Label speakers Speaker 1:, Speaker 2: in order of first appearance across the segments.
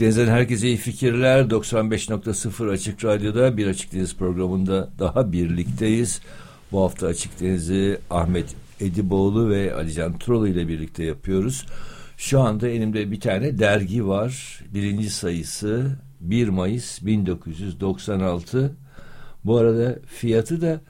Speaker 1: Açık herkese iyi fikirler. 95.0 Açık Radyo'da bir Açık Deniz programında daha birlikteyiz. Bu hafta Açık Deniz'i Ahmet Ediboğlu ve Alican Turalı ile birlikte yapıyoruz. Şu anda elimde bir tane dergi var. Birinci sayısı 1 Mayıs 1996. Bu arada fiyatı da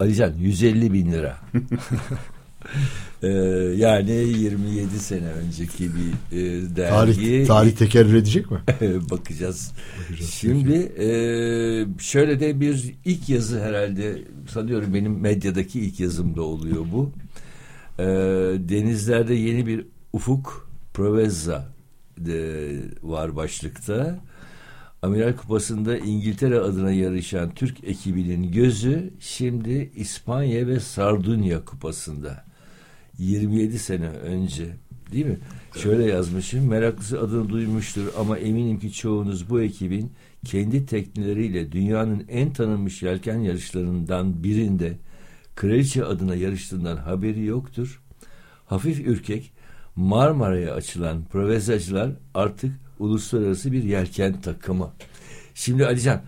Speaker 1: Alican 150 bin lira. Ee, yani 27 sene önceki bir e, dergi.
Speaker 2: Tarih, tarih tekerrür edecek mi?
Speaker 1: Bakacağız. Bakacağız. Şimdi e, şöyle de bir ilk yazı herhalde sanıyorum benim medyadaki ilk yazımda oluyor bu. E, denizlerde yeni bir ufuk Provezza de, var başlıkta. Amiral Kupası'nda İngiltere adına yarışan Türk ekibinin gözü şimdi İspanya ve Sardunya Kupası'nda. 27 sene önce değil mi? Şöyle yazmışım. Meraklısı adını duymuştur ama eminim ki çoğunuz bu ekibin kendi tekneleriyle dünyanın en tanınmış yelken yarışlarından birinde kraliçe adına yarıştığından haberi yoktur. Hafif ürkek Marmara'ya açılan provezacılar artık uluslararası bir yelken takımı. Şimdi Alican,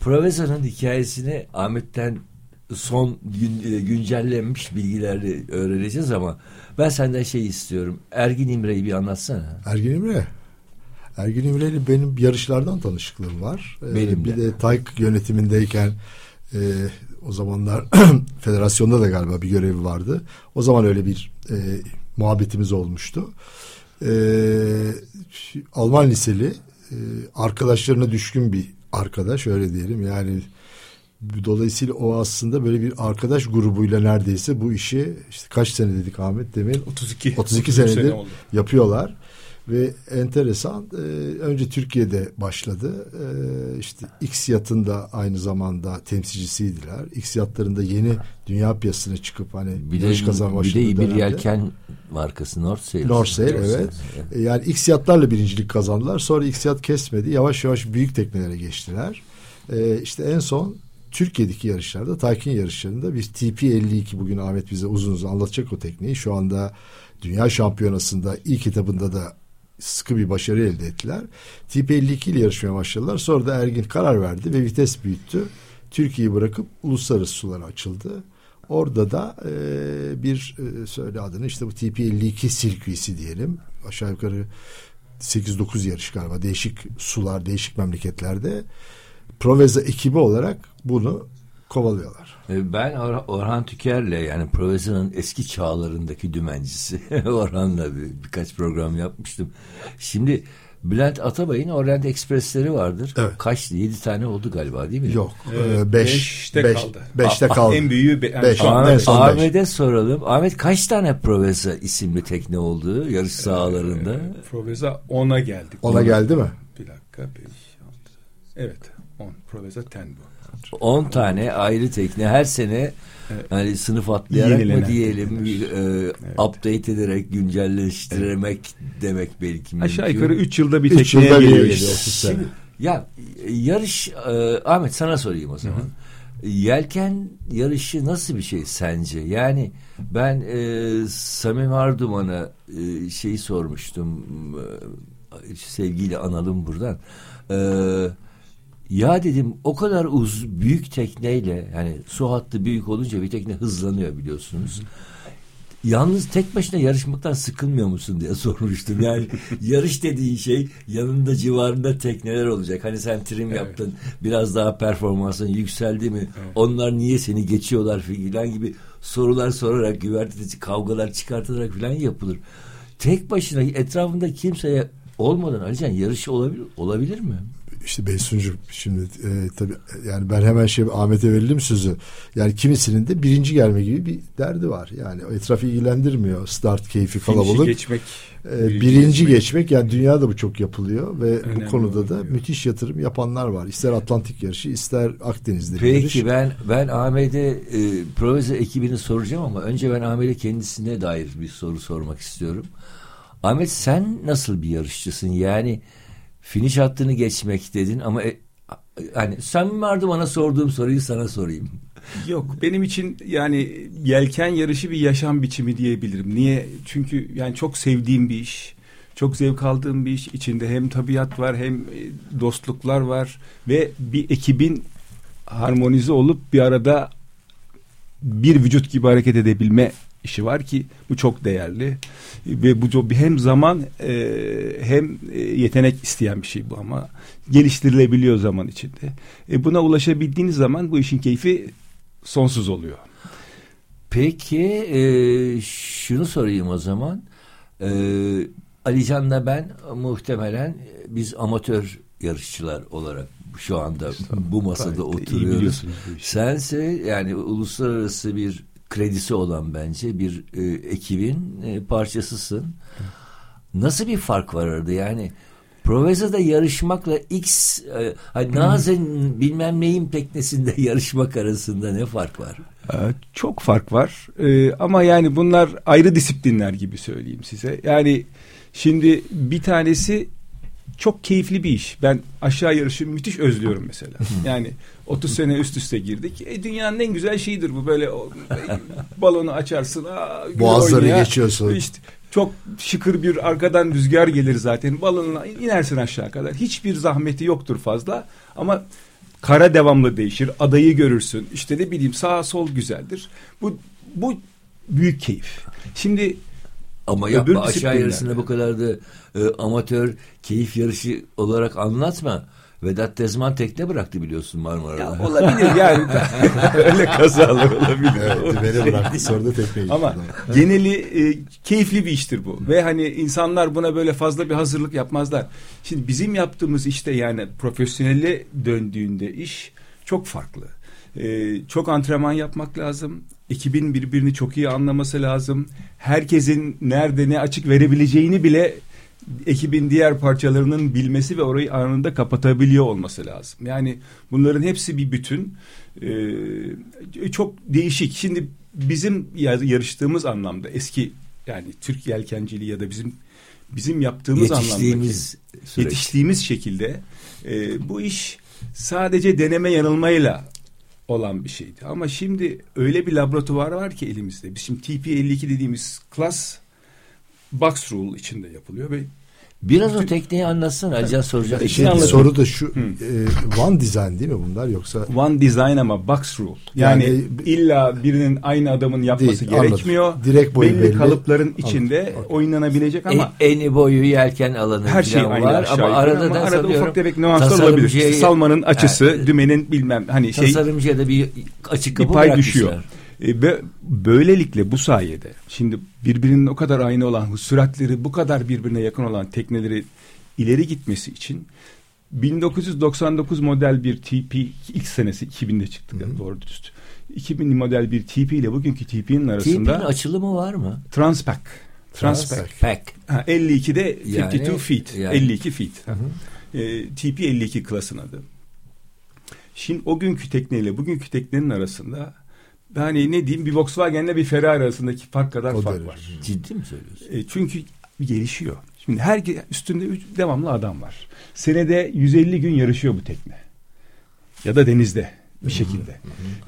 Speaker 1: Proveza'nın hikayesini Ahmet'ten son gün, e, güncellenmiş bilgileri öğreneceğiz ama ben senden şey istiyorum. Ergin İmre'yi bir anlatsana.
Speaker 2: Ergin İmre. Ergin İmre ile benim yarışlardan tanışıklığım var.
Speaker 1: Ee, benim
Speaker 2: bir de TAYK yönetimindeyken e, o zamanlar federasyonda da galiba bir görevi vardı. O zaman öyle bir e, muhabbetimiz olmuştu. E, Alman liseli e, arkadaşlarına düşkün bir arkadaş öyle diyelim. Yani Dolayısıyla o aslında böyle bir arkadaş grubuyla neredeyse bu işi işte kaç sene dedik Ahmet demin?
Speaker 3: 32
Speaker 2: 32 senedir sene yapıyorlar. Ve enteresan e, önce Türkiye'de başladı. E, işte X yatında aynı zamanda temsilcisiydiler. X yatlarında yeni dünya piyasasına çıkıp hani
Speaker 1: bir de, kazan bir de bir yelken markası Northsail
Speaker 2: Northsail evet. evet. Yani X yatlarla birincilik kazandılar. Sonra X yat kesmedi. Yavaş yavaş büyük teknelere geçtiler. E, işte en son Türkiye'deki yarışlarda, Taykin yarışlarında bir TP52 bugün Ahmet bize uzun uzun anlatacak o tekniği. Şu anda Dünya Şampiyonası'nda ilk etabında da sıkı bir başarı elde ettiler. TP52 ile yarışmaya başladılar. Sonra da Ergin karar verdi ve vites büyüttü. Türkiye'yi bırakıp uluslararası sulara açıldı. Orada da e, bir e, söyle adını işte bu TP52 sirküisi diyelim. Aşağı yukarı 8-9 yarış galiba değişik sular, değişik memleketlerde Proveza ekibi olarak bunu kovalıyorlar.
Speaker 1: E, ben Or Orhan Tüker'le yani Proveza'nın eski çağlarındaki dümencisi Orhan'la bir, birkaç program yapmıştım. Şimdi Bülent Atabay'ın Orient Express'leri vardır.
Speaker 2: Evet.
Speaker 1: Kaç? Yedi tane oldu galiba değil mi?
Speaker 2: Yok. Evet, beş,
Speaker 3: beşte
Speaker 2: beş,
Speaker 3: kaldı.
Speaker 2: Beşte kaldı.
Speaker 3: En büyüğü be, yani
Speaker 2: beş.
Speaker 1: Ahmet, Ahmet'e soralım. Ahmet kaç tane Proveza isimli tekne oldu yarış sahalarında? Ee,
Speaker 3: Proveza 10'a geldik.
Speaker 2: 10'a geldi mi?
Speaker 3: Bir dakika. Beş, altı. Evet. 10. Proveza 10 bu.
Speaker 1: 10 tane ayrı tekne her sene evet. hani sınıf atlayarak Yenilenen mı diyelim e, evet. update ederek güncelleştirmek evet. demek belki
Speaker 3: Aşağı yukarı 3 yılda bir tekneye yılda geliyor.
Speaker 1: Şimdi, ya yarış e, Ahmet sana sorayım o zaman. Hı hı. Yelken yarışı nasıl bir şey sence? Yani ben e, Samim Arduman'a e, şeyi sormuştum. E, sevgiyle analım buradan. Eee ya dedim o kadar uz büyük tekneyle yani su hattı büyük olunca bir tekne hızlanıyor biliyorsunuz. Yalnız tek başına yarışmaktan sıkılmıyor musun diye sormuştum. Yani yarış dediğin şey yanında civarında tekneler olacak. Hani sen trim evet. yaptın biraz daha performansın yükseldi mi? Evet. Onlar niye seni geçiyorlar filan gibi sorular sorarak güvertesi kavgalar çıkartılarak filan yapılır. Tek başına etrafında kimseye olmadan Alican yarışı olabilir, olabilir mi?
Speaker 2: İşte Beysuncu şimdi e, tabii yani ben hemen şey Ahmet'e verelim sözü. Yani kimisinin de birinci gelme gibi bir derdi var. Yani etrafı ilgilendirmiyor. Start keyfi kalabalık.
Speaker 3: Finişi geçmek.
Speaker 2: E, birinci, geçmek. geçmek yani dünyada bu çok yapılıyor ve
Speaker 3: Önemli
Speaker 2: bu konuda da
Speaker 3: oluyor.
Speaker 2: müthiş yatırım yapanlar var. İster Atlantik yarışı ister Akdeniz'de bir
Speaker 1: Peki
Speaker 2: yarış.
Speaker 1: ben ben Ahmet'e e, Proveza ekibini soracağım ama önce ben Ahmet'e kendisine dair bir soru sormak istiyorum. Ahmet sen nasıl bir yarışçısın? Yani finish hattını geçmek dedin ama e, hani sen vardı bana sorduğum soruyu sana sorayım.
Speaker 3: Yok benim için yani yelken yarışı bir yaşam biçimi diyebilirim. Niye? Çünkü yani çok sevdiğim bir iş. Çok zevk aldığım bir iş. İçinde hem tabiat var hem e, dostluklar var ve bir ekibin harmonize olup bir arada bir vücut gibi hareket edebilme işi var ki bu çok değerli ve bu çok hem zaman e, hem e, yetenek isteyen bir şey bu ama geliştirilebiliyor zaman içinde. E, buna ulaşabildiğiniz zaman bu işin keyfi sonsuz oluyor.
Speaker 1: Peki e, şunu sorayım o zaman. E, Alican'la ben muhtemelen biz amatör yarışçılar olarak şu anda bu masada oturuyoruz. Sense yani uluslararası bir kredisi olan bence bir e, ekibin e, parçasısın. Nasıl bir fark var arada yani? Proveza'da yarışmakla X e, hani Nazen bilmem neyin teknesinde yarışmak arasında ne fark var?
Speaker 3: Ee, Çok fark var Ee, ama yani bunlar ayrı disiplinler gibi söyleyeyim size. Yani şimdi bir tanesi çok keyifli bir iş. Ben aşağı yarışı müthiş özlüyorum mesela. Yani 30 sene üst üste girdik. E, dünyanın en güzel şeyidir bu böyle o, balonu açarsın. Aa,
Speaker 2: Boğazları
Speaker 3: oynaya.
Speaker 2: geçiyorsun.
Speaker 3: İşte çok şıkır bir arkadan rüzgar gelir zaten. Balonuna inersin aşağı kadar. Hiçbir zahmeti yoktur fazla ama kara devamlı değişir. Adayı görürsün. İşte ne bileyim sağ sol güzeldir. Bu bu büyük keyif. Şimdi
Speaker 1: Ama
Speaker 3: Öbür
Speaker 1: yapma aşağı yarısını bu kadar da e, amatör keyif yarışı olarak anlatma. Vedat Tezman tekne bıraktı biliyorsun Marmara'da.
Speaker 3: ya olabilir yani öyle kazalar olabilir.
Speaker 2: Evet, beni bıraktı sonra da tekneye.
Speaker 3: Ama geneli e, keyifli bir iştir bu. Ve hani insanlar buna böyle fazla bir hazırlık yapmazlar. Şimdi bizim yaptığımız işte yani profesyonelle döndüğünde iş çok farklı. E, çok antrenman yapmak lazım. Ekibin birbirini çok iyi anlaması lazım. Herkesin nerede ne açık verebileceğini bile ekibin diğer parçalarının bilmesi ve orayı anında kapatabiliyor olması lazım. Yani bunların hepsi bir bütün. Ee, çok değişik. Şimdi bizim yar- yarıştığımız anlamda eski yani Türk yelkenciliği ya da bizim bizim yaptığımız
Speaker 1: Yetiştiğimiz
Speaker 3: anlamdaki
Speaker 1: süreç.
Speaker 3: yetiştiğimiz şekilde e, bu iş sadece deneme yanılmayla olan bir şeydi. Ama şimdi öyle bir laboratuvar var ki elimizde. Biz şimdi TP52 dediğimiz klas box rule içinde yapılıyor ve
Speaker 1: Biraz o tekneyi anlatsana. Alican soracak.
Speaker 2: Şey,
Speaker 3: anlatayım.
Speaker 2: soru da şu
Speaker 3: Hı.
Speaker 2: e, One Design değil mi bunlar yoksa
Speaker 3: one design ama box rule. Yani,
Speaker 2: Yani-
Speaker 3: illa birinin aynı adamın yapması
Speaker 2: Değil, anladım.
Speaker 3: gerekmiyor.
Speaker 2: Direkt boyu
Speaker 3: belli,
Speaker 2: belli.
Speaker 3: kalıpların içinde
Speaker 2: Anladım,
Speaker 3: oynanabilecek ama
Speaker 1: En, eni boyu yelken alanı
Speaker 3: her şey aynı
Speaker 1: var ama arada
Speaker 3: ama
Speaker 1: da
Speaker 3: arada ufak tefek nüanslar olabilir. İşte salmanın açısı,
Speaker 1: Evet.
Speaker 3: dümenin bilmem hani şey
Speaker 1: tasarımcıya da bir açık
Speaker 3: bir
Speaker 1: kapı
Speaker 3: pay
Speaker 1: bırakmışlar.
Speaker 3: düşüyor. E, ve böylelikle bu sayede şimdi birbirinin o kadar aynı olan süratleri bu kadar birbirine yakın olan tekneleri ileri gitmesi için 1999 model bir TP ilk senesi 2000'de çıktı
Speaker 2: Hı hı.
Speaker 3: doğru dürüst. 2000 model bir TP ile bugünkü TP'nin
Speaker 1: TP'nin
Speaker 3: arasında
Speaker 1: açılımı var mı?
Speaker 3: Transpac. Transpac.
Speaker 2: Transpac.
Speaker 3: Ha, 52'de
Speaker 1: Yani-
Speaker 3: 52 feet.
Speaker 1: yani-
Speaker 3: 52 feet. E, TP 52 klasın adı. Şimdi o günkü tekneyle bugünkü teknenin arasında hani ne diyeyim bir Volkswagen'le bir Ferrari arasındaki fark kadar
Speaker 2: O
Speaker 3: fark
Speaker 2: derece.
Speaker 3: var.
Speaker 1: Ciddi mi söylüyorsun?
Speaker 3: E, çünkü gelişiyor. Şimdi her üstünde üç, devamlı adam var. Senede 150 gün yarışıyor bu tekne. Ya da denizde bir şekilde.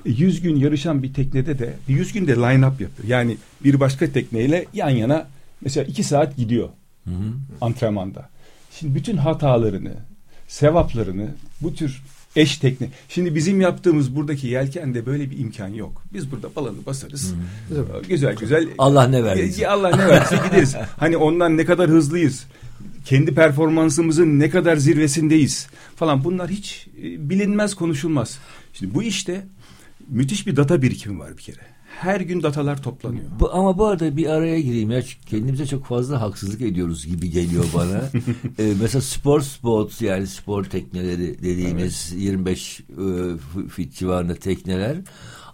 Speaker 3: E, 100 gün yarışan bir teknede de 100 günde line up yapıyor. Yani bir başka tekneyle yan yana mesela 2 saat gidiyor
Speaker 1: Hı hı.
Speaker 3: antrenmanda. Şimdi bütün hatalarını, sevaplarını bu tür eş tekne. Şimdi bizim yaptığımız buradaki yelkende böyle bir imkan yok. Biz burada balonu basarız. Ee, Güzel güzel.
Speaker 1: Allah ne verdiyse.
Speaker 3: Ya Allah ne verdiyse gideriz. Hani ondan ne kadar hızlıyız. Kendi performansımızın ne kadar zirvesindeyiz falan bunlar hiç e, bilinmez konuşulmaz. Şimdi bu işte müthiş bir data birikimi var bir kere. Her gün datalar toplanıyor.
Speaker 1: Bu, ama bu arada bir araya gireyim ya kendimize çok fazla haksızlık ediyoruz gibi geliyor bana. ee, mesela spor spots yani spor tekneleri dediğimiz 25 e, fit civarında tekneler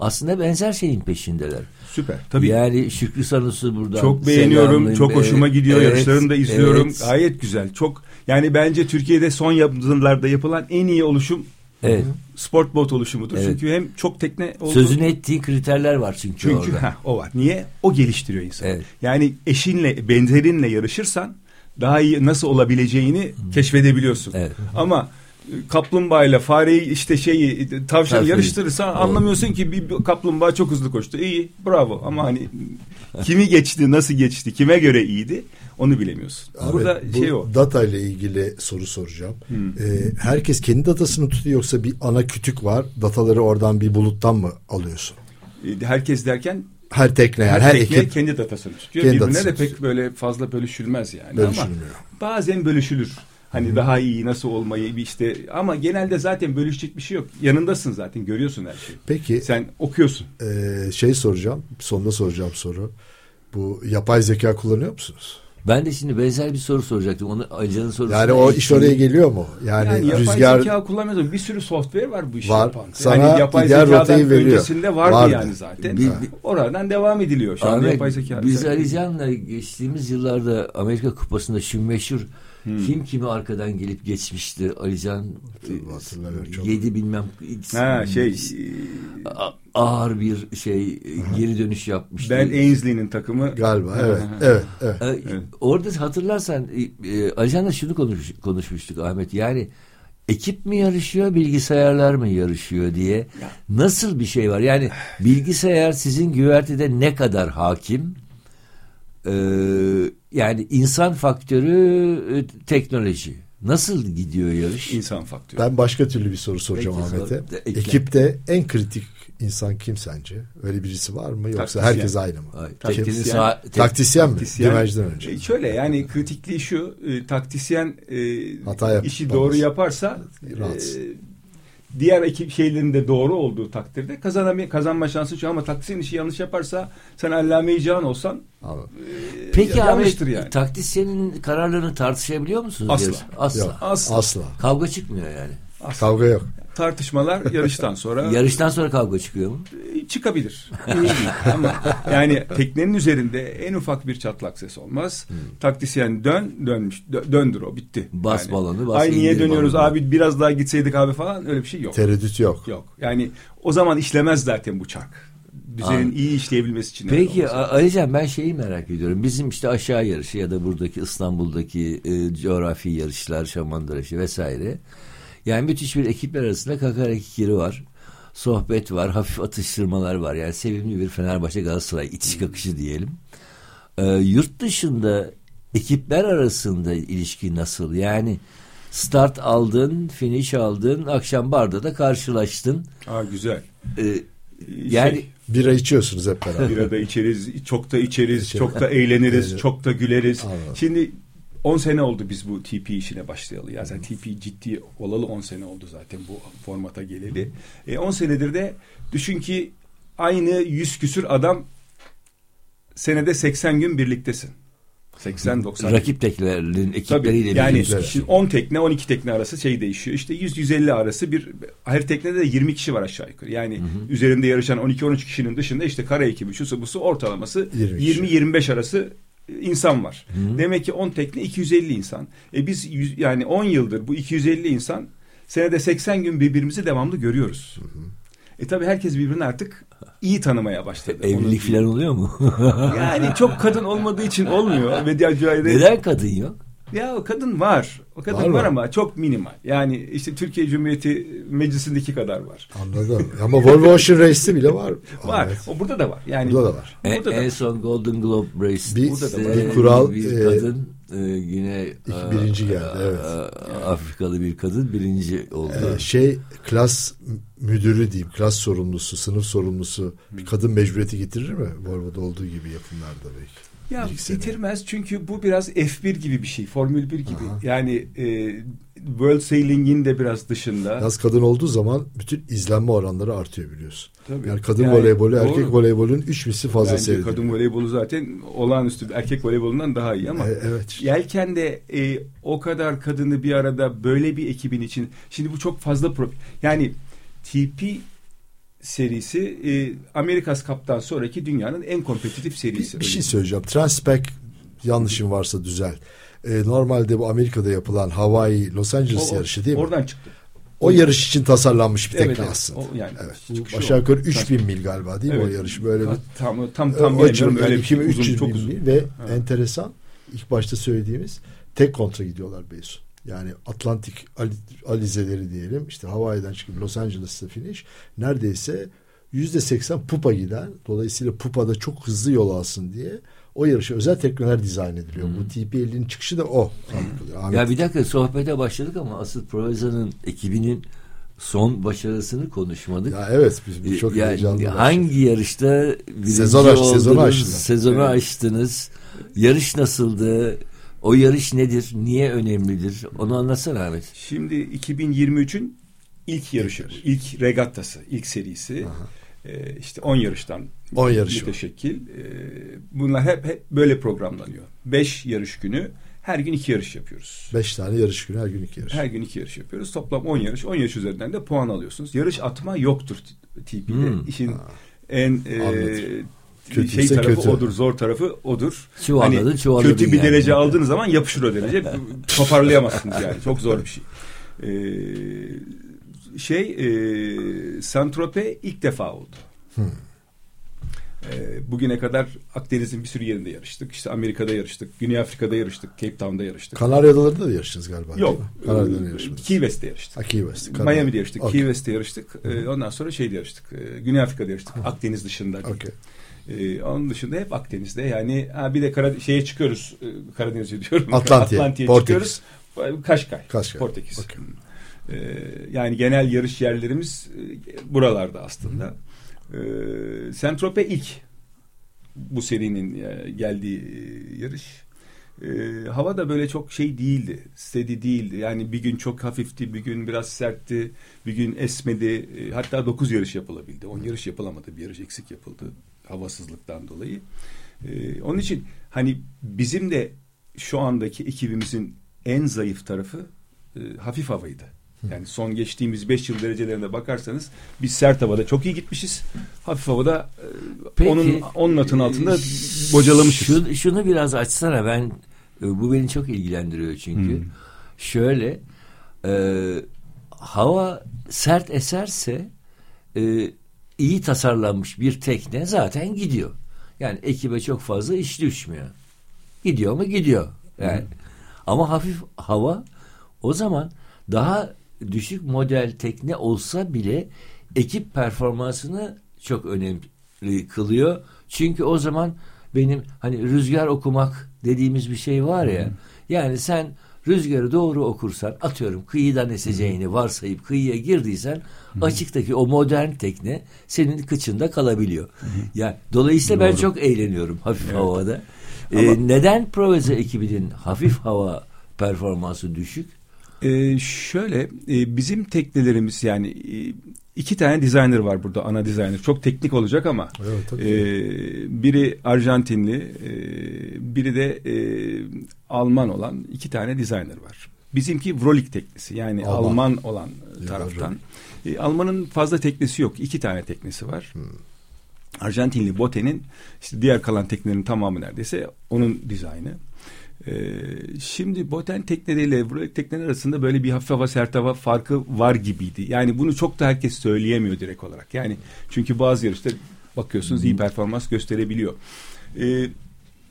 Speaker 1: aslında benzer şeyin peşindeler.
Speaker 3: Süper. Tabii.
Speaker 1: Yani Şükrü Sanus'u buradan
Speaker 3: çok beğeniyorum. Çok hoşuma gidiyor.
Speaker 1: Evet,
Speaker 3: Yarışlarını da izliyorum.
Speaker 1: evet.
Speaker 3: Gayet güzel. Çok yani bence Türkiye'de son yıllarda yapılan en iyi oluşum
Speaker 1: Evet.
Speaker 3: sport bot oluşumudur.
Speaker 1: Evet.
Speaker 3: Çünkü hem çok tekne oldu.
Speaker 1: Sözünü ettiği kriterler var çünkü,
Speaker 3: Çünkü
Speaker 1: orada.
Speaker 3: heh, o var. Niye? O geliştiriyor insanı.
Speaker 1: Evet.
Speaker 3: Yani eşinle, benzerinle yarışırsan daha iyi nasıl olabileceğini keşfedebiliyorsun.
Speaker 1: Evet.
Speaker 3: Ama e, kaplumbağayla fareyi işte şeyi tavşanı
Speaker 1: Tavşanı.
Speaker 3: yarıştırırsan anlamıyorsun ki bir kaplumbağa çok hızlı koştu. İyi, bravo ama hani kimi geçti, nasıl geçti, kime göre iyiydi onu bilemiyorsun.
Speaker 2: Abi,
Speaker 3: Burada
Speaker 2: bu
Speaker 3: şey o.
Speaker 2: Data ile ilgili soru soracağım. Ee, herkes kendi datasını tutuyor yoksa bir ana kütük var. Dataları oradan bir buluttan mı alıyorsun?
Speaker 3: E, Herkes derken
Speaker 2: Her tekne yani
Speaker 3: her,
Speaker 2: her,
Speaker 3: tekne
Speaker 2: ekip
Speaker 3: kendi datasını tutuyor.
Speaker 2: Kendi
Speaker 3: Birbirine de
Speaker 2: datasını
Speaker 3: pek
Speaker 2: tutuyor.
Speaker 3: böyle fazla bölüşülmez yani
Speaker 2: Bölüşülmüyor.
Speaker 3: ama bazen bölüşülür. Hani daha iyi nasıl olmayı bir işte ama genelde zaten bölüşecek bir şey yok. Yanındasın zaten görüyorsun her şeyi.
Speaker 2: Peki
Speaker 3: Sen okuyorsun.
Speaker 2: e, şey soracağım. Sonunda soracağım soru. Bu yapay zeka kullanıyor musunuz?
Speaker 1: Ben de şimdi benzer bir soru soracaktım. Onu Alican'ın sorusuna
Speaker 2: Yani o iş oraya geliyor mu? Yani,
Speaker 3: Yani, yapay
Speaker 2: rüzgar
Speaker 3: zeka kullanmıyorsun. Bir sürü software var bu işi
Speaker 2: Var.
Speaker 3: yapan.
Speaker 2: Sana
Speaker 3: yani yapay zekadan
Speaker 2: veriyor.
Speaker 3: öncesinde vardı,
Speaker 2: Vardı.
Speaker 3: yani zaten.
Speaker 1: Bir- bir-
Speaker 3: Oradan devam ediliyor şu anda
Speaker 1: Ahmet,
Speaker 3: yapay zeka.
Speaker 1: biz Alican'la geçtiğimiz yıllarda Amerika Kupası'nda şu meşhur
Speaker 3: Hmm.
Speaker 1: kim kimi arkadan gelip geçmişti? Alican yedi bilmem
Speaker 3: Ha şey
Speaker 1: ağır bir şey geri dönüş yapmıştı.
Speaker 3: Ben Ainsley'nin takımı.
Speaker 2: Galiba evet evet evet.
Speaker 1: Ee, Orada hatırlarsan e, e, Alican'la şunu konuş, konuşmuştuk Ahmet. Yani ekip mi yarışıyor bilgisayarlar mı yarışıyor diye nasıl bir şey var? Yani bilgisayar sizin güvertede ne kadar hakim Ee, yani insan faktörü e, teknoloji nasıl gidiyor yarış
Speaker 3: insan faktörü.
Speaker 2: Ben başka türlü bir soru soracağım
Speaker 1: Peki,
Speaker 2: Ahmet'e.
Speaker 1: Ekle.
Speaker 2: Ekipte en kritik insan kim sence? Öyle birisi var mı yoksa
Speaker 3: Taktisyen.
Speaker 2: herkes aynı mı?
Speaker 1: Tekniğin
Speaker 3: Taktisyen.
Speaker 1: tek-
Speaker 2: Taktisyen mi?
Speaker 3: Taktisyen-
Speaker 2: Demecden önce.
Speaker 3: E, şöyle yani kritikliği şu e, taktisyen e,
Speaker 2: Hata yap-
Speaker 3: işi doğru yaparsa
Speaker 2: Rahatsız.
Speaker 3: e, diğer ekip şeylerin de doğru olduğu takdirde kazanama, kazanma şansı şu ama taktisyen işi yanlış yaparsa sen allame can olsan
Speaker 2: Anladım.
Speaker 3: e,
Speaker 1: Peki abi
Speaker 3: yani.
Speaker 1: taktisyenin kararlarını tartışabiliyor musunuz?
Speaker 3: Asla.
Speaker 1: Asla.
Speaker 2: Yok.
Speaker 3: Asla.
Speaker 2: Asla.
Speaker 1: Kavga çıkmıyor yani.
Speaker 2: Kavga yok.
Speaker 3: Tartışmalar yarıştan sonra
Speaker 1: Yarıştan sonra kavga çıkıyor mu?
Speaker 3: e, çıkabilir. Ama yani teknenin üzerinde en ufak bir çatlak ses olmaz. Taktisyen dön dönmüş dö- döndür o bitti.
Speaker 1: Bas
Speaker 3: Yani,
Speaker 1: balonu, bas
Speaker 3: Ay niye dönüyoruz
Speaker 1: balonu.
Speaker 3: abi biraz daha gitseydik abi falan öyle bir şey yok.
Speaker 2: Tereddüt yok.
Speaker 3: Yok. Yani o zaman işlemez zaten bu çark. Düzenin iyi işleyebilmesi için.
Speaker 1: Peki Alican ben şeyi merak ediyorum. Bizim işte aşağı yarışı ya da buradaki İstanbul'daki e, coğrafi yarışlar, şamandıraşı vesaire. Yani müthiş bir ekipler arasında kakara kikiri var. Sohbet var, hafif atıştırmalar var. Yani sevimli bir Fenerbahçe Galatasaray itiş kakışı diyelim. Ee, yurt dışında ekipler arasında ilişki nasıl? Yani start aldın, finish aldın, akşam barda da karşılaştın.
Speaker 3: Aa güzel.
Speaker 1: Ee, yani
Speaker 3: Şey,
Speaker 2: Bira içiyorsunuz hep beraber.
Speaker 3: bir da içeriz, çok da içeriz, çok da eğleniriz, çok da güleriz.
Speaker 2: Anladım.
Speaker 3: Şimdi 10 sene oldu biz bu TP işine başlayalı. Ya zaten TP ciddi olalı 10 sene oldu zaten bu formata geleli. E, 10 senedir de düşün ki aynı 100 küsür adam senede 80 gün birliktesin. 80-90
Speaker 1: rakip
Speaker 3: Tabii
Speaker 1: ekipleriyle
Speaker 3: yani
Speaker 1: birlikte.
Speaker 3: şimdi 10 tekne 12 tekne arası şey değişiyor. İşte 100-150 arası bir her teknede de 20 kişi var aşağı yukarı. Yani üzerinde yarışan 12-13 kişinin dışında işte kara ekibi şusu busu ortalaması
Speaker 2: 20 kişi.
Speaker 3: 20-25 arası insan var. Demek ki 10 tekne 250 insan. E biz yüz- yani 10 yıldır bu 250 insan senede 80 gün birbirimizi devamlı görüyoruz. E tabi herkes birbirini artık iyi tanımaya başladı.
Speaker 1: Evlilik falan oluyor mu?
Speaker 3: Yani çok kadın olmadığı için olmuyor. Ve
Speaker 1: Neden kadın yok?
Speaker 3: Ya o kadın var. O kadın
Speaker 2: Var
Speaker 3: var,
Speaker 2: mı?
Speaker 3: ama çok minimal. Yani işte Türkiye Cumhuriyeti Meclisi'ndeki kadar var.
Speaker 2: Anladım. Ama Volvo Ocean Race'te bile var.
Speaker 3: Var.
Speaker 2: Ahmet.
Speaker 3: O burada da var. Yani
Speaker 2: Burada da var.
Speaker 1: En,
Speaker 3: Burada da
Speaker 1: en
Speaker 3: var.
Speaker 1: son Golden Globe Race
Speaker 2: Bir-
Speaker 1: burada da
Speaker 2: bir
Speaker 1: var.
Speaker 2: kural,
Speaker 1: bir
Speaker 2: e,
Speaker 1: kadın e, yine
Speaker 2: İki- birinci geldi, evet.
Speaker 1: Afrikalı bir kadın birinci oldu.
Speaker 2: Ee, şey klas müdürü diyeyim, klas sorumlusu, sınıf sorumlusu bir kadın mecburiyeti getirir mi? Volvo'da olduğu gibi yapımlarda belki.
Speaker 3: Ya
Speaker 2: sene.
Speaker 3: bitirmez çünkü bu biraz F1 gibi bir şey. Formül 1 gibi. Yani e, World Sailing'in de biraz dışında.
Speaker 2: Yaz kadın olduğu zaman bütün izlenme oranları artıyor biliyorsun.
Speaker 3: Tabii.
Speaker 2: Yani kadın
Speaker 3: Yani
Speaker 2: voleybolu
Speaker 3: doğru.
Speaker 2: erkek voleybolun 3 misli fazla
Speaker 3: Bence
Speaker 2: seyrediliyor.
Speaker 3: kadın voleybolu zaten olağanüstü erkek voleybolundan daha iyi ama
Speaker 2: E, evet işte.
Speaker 3: Yelken'de e, o kadar kadını bir arada böyle bir ekibin için şimdi bu çok fazla pro yani TP serisi e, Amerikas Cup'tan sonraki dünyanın en kompetitif serisi.
Speaker 2: Bir, bir şey
Speaker 3: Öyle.
Speaker 2: söyleyeceğim. Transpec yanlışım varsa düzel. E, normalde bu Amerika'da yapılan Hawaii Los Angeles
Speaker 3: O- o-
Speaker 2: yarışı değil mi?
Speaker 3: Oradan çıktı.
Speaker 2: O yarış için tasarlanmış bir tekne
Speaker 3: Evet, evet.
Speaker 2: aslında.
Speaker 3: O yani
Speaker 2: evet. Aşağı
Speaker 3: o.
Speaker 2: yukarı 3000 mil galiba değil mi
Speaker 3: Evet.
Speaker 2: o yarış böyle bir
Speaker 3: tam tam tam
Speaker 2: o
Speaker 3: bilemiyorum.
Speaker 2: civarında,
Speaker 3: öyle bir şey.
Speaker 2: 2000
Speaker 3: uzun,
Speaker 2: 3000
Speaker 3: çok
Speaker 2: mil
Speaker 3: uzun.
Speaker 2: ve
Speaker 3: Ha.
Speaker 2: enteresan ilk başta söylediğimiz tek kontra gidiyorlar Beysun. Yani Atlantik Ali- alizeleri diyelim işte Hawaii'den çıkıp Los Angeles'ta finish neredeyse yüzde seksen pupa gider. Dolayısıyla pupada çok hızlı yol alsın diye o yarışa özel tekneler dizayn ediliyor. Bu TP50'nin çıkışı da o. Ahmet.
Speaker 1: Ya bir dakika sohbete başladık ama asıl Proveza'nın ekibinin son başarısını konuşmadık.
Speaker 2: Ya evet biz, biz çok
Speaker 1: Yani
Speaker 2: heyecanlı. başladık.
Speaker 1: hangi yarışta
Speaker 2: Sezon aş-
Speaker 1: oldunuz,
Speaker 2: sezonu aştılar.
Speaker 1: sezonu
Speaker 3: Evet.
Speaker 1: aştınız. Yarış nasıldı? O yarış nedir? Niye önemlidir? Onu anlatsana Ahmet.
Speaker 3: Şimdi 2023'ün ilk yarışı, ilk regattası, ilk serisi. Ee, işte 10 yarıştan
Speaker 2: 10 yarış
Speaker 3: müteşekkil. Ee, bunlar hep, hep böyle programlanıyor. 5 yarış günü her gün 2 yarış yapıyoruz.
Speaker 2: Beş tane yarış günü her gün iki yarış.
Speaker 3: Her gün 2 yarış yapıyoruz. Toplam 10 yarış. 10 yarış üzerinden de puan alıyorsunuz. Yarış atma yoktur TP'de.
Speaker 1: Hmm.
Speaker 3: İşin en e.
Speaker 2: Kötüyse
Speaker 3: şey tarafı
Speaker 2: kötü.
Speaker 3: odur, zor tarafı odur.
Speaker 1: Çuvalladın, çuvalladın
Speaker 3: kötü bir
Speaker 1: yani.
Speaker 3: derece aldığınız zaman yapışır o derece. Toparlayamazsınız yani. Çok zor bir şey. Ee, şey e, Saint-Tropez ilk defa oldu. Ee, bugüne kadar Akdeniz'in bir sürü yerinde yarıştık. İşte Amerika'da yarıştık, Güney Afrika'da yarıştık, Cape Town'da yarıştık.
Speaker 2: Kanarya Adaları'nda da yarıştınız galiba.
Speaker 3: Yok.
Speaker 2: mi? Kanaryalar'da
Speaker 3: Ee,
Speaker 2: yarışmadınız.
Speaker 3: Key West'te yarıştık.
Speaker 2: Ha, Key West. Kanarya.
Speaker 3: Miami'de yarıştık,
Speaker 2: Okey.
Speaker 3: Key West'te yarıştık. Ee, ondan sonra şeyde yarıştık. Ee, Güney Afrika'da yarıştık. Akdeniz dışında.
Speaker 2: Okey.
Speaker 3: Ee, onun dışında hep Akdeniz'de. Yani ha, bir de Kara, şeye çıkıyoruz. e, Karadeniz'e diyorum.
Speaker 2: Atlantik'e,
Speaker 3: çıkıyoruz. Kaşkay.
Speaker 2: Kaşkay.
Speaker 3: Portekiz.
Speaker 2: Okey.
Speaker 3: Ee, yani genel yarış yerlerimiz e, buralarda aslında. Ee, Saint-Tropez ilk bu serinin e, geldiği yarış. Ee, hava da böyle çok şey değildi. Steady değildi. Yani bir gün çok hafifti, bir gün biraz sertti, bir gün esmedi. Hatta 9 yarış yapılabildi. 10 yarış yapılamadı. Bir yarış eksik yapıldı havasızlıktan dolayı. Ee, onun için hani bizim de şu andaki ekibimizin en zayıf tarafı e, hafif havaydı. Yani son geçtiğimiz 5 yıl derecelerine bakarsanız biz sert havada çok iyi gitmişiz. Hafif havada e,
Speaker 1: Peki,
Speaker 3: onun onun atın altında
Speaker 1: e,
Speaker 3: bocalamışız.
Speaker 1: Şunu, şunu biraz açsana ben e, bu beni çok ilgilendiriyor çünkü.
Speaker 3: Hmm.
Speaker 1: Şöyle e, hava sert eserse e, iyi tasarlanmış bir tekne zaten gidiyor. Yani ekibe çok fazla iş düşmüyor. Gidiyor mu gidiyor. Yani ama hafif hava o zaman daha düşük model tekne olsa bile ekip performansını çok önemli kılıyor. Çünkü o zaman benim hani rüzgar okumak dediğimiz bir şey var ya. Yani sen rüzgarı doğru okursan atıyorum kıyıdan eseceğini varsayıp kıyıya girdiysen açıktaki o modern tekne senin kıçında kalabiliyor. Ya dolayısıyla ben
Speaker 3: Doğru.
Speaker 1: çok eğleniyorum hafif
Speaker 3: Evet.
Speaker 1: havada.
Speaker 3: Ama-
Speaker 1: Ee, neden Proveza ekibinin hafif hava performansı düşük?
Speaker 3: Ee, şöyle e, bizim teknelerimiz yani e, iki tane designer var burada ana designer. Çok teknik olacak ama
Speaker 2: Evet, tabii.
Speaker 3: e, biri Arjantinli e, biri de e, Alman olan iki tane designer var. Bizimki Vrolik teknesi yani
Speaker 2: Alman.
Speaker 3: Alman, olan taraftan. E, Alman'ın fazla teknesi yok. iki tane teknesi var. Arjantinli Bote'nin işte diğer kalan teknelerin tamamı neredeyse onun dizaynı. Ee, şimdi Boten tekneleriyle Vrolik tekneler arasında böyle bir hafif hava sert hava farkı var gibiydi. Yani bunu çok da herkes söyleyemiyor direkt olarak. Yani çünkü bazı yarışta bakıyorsunuz iyi performans gösterebiliyor. Ee,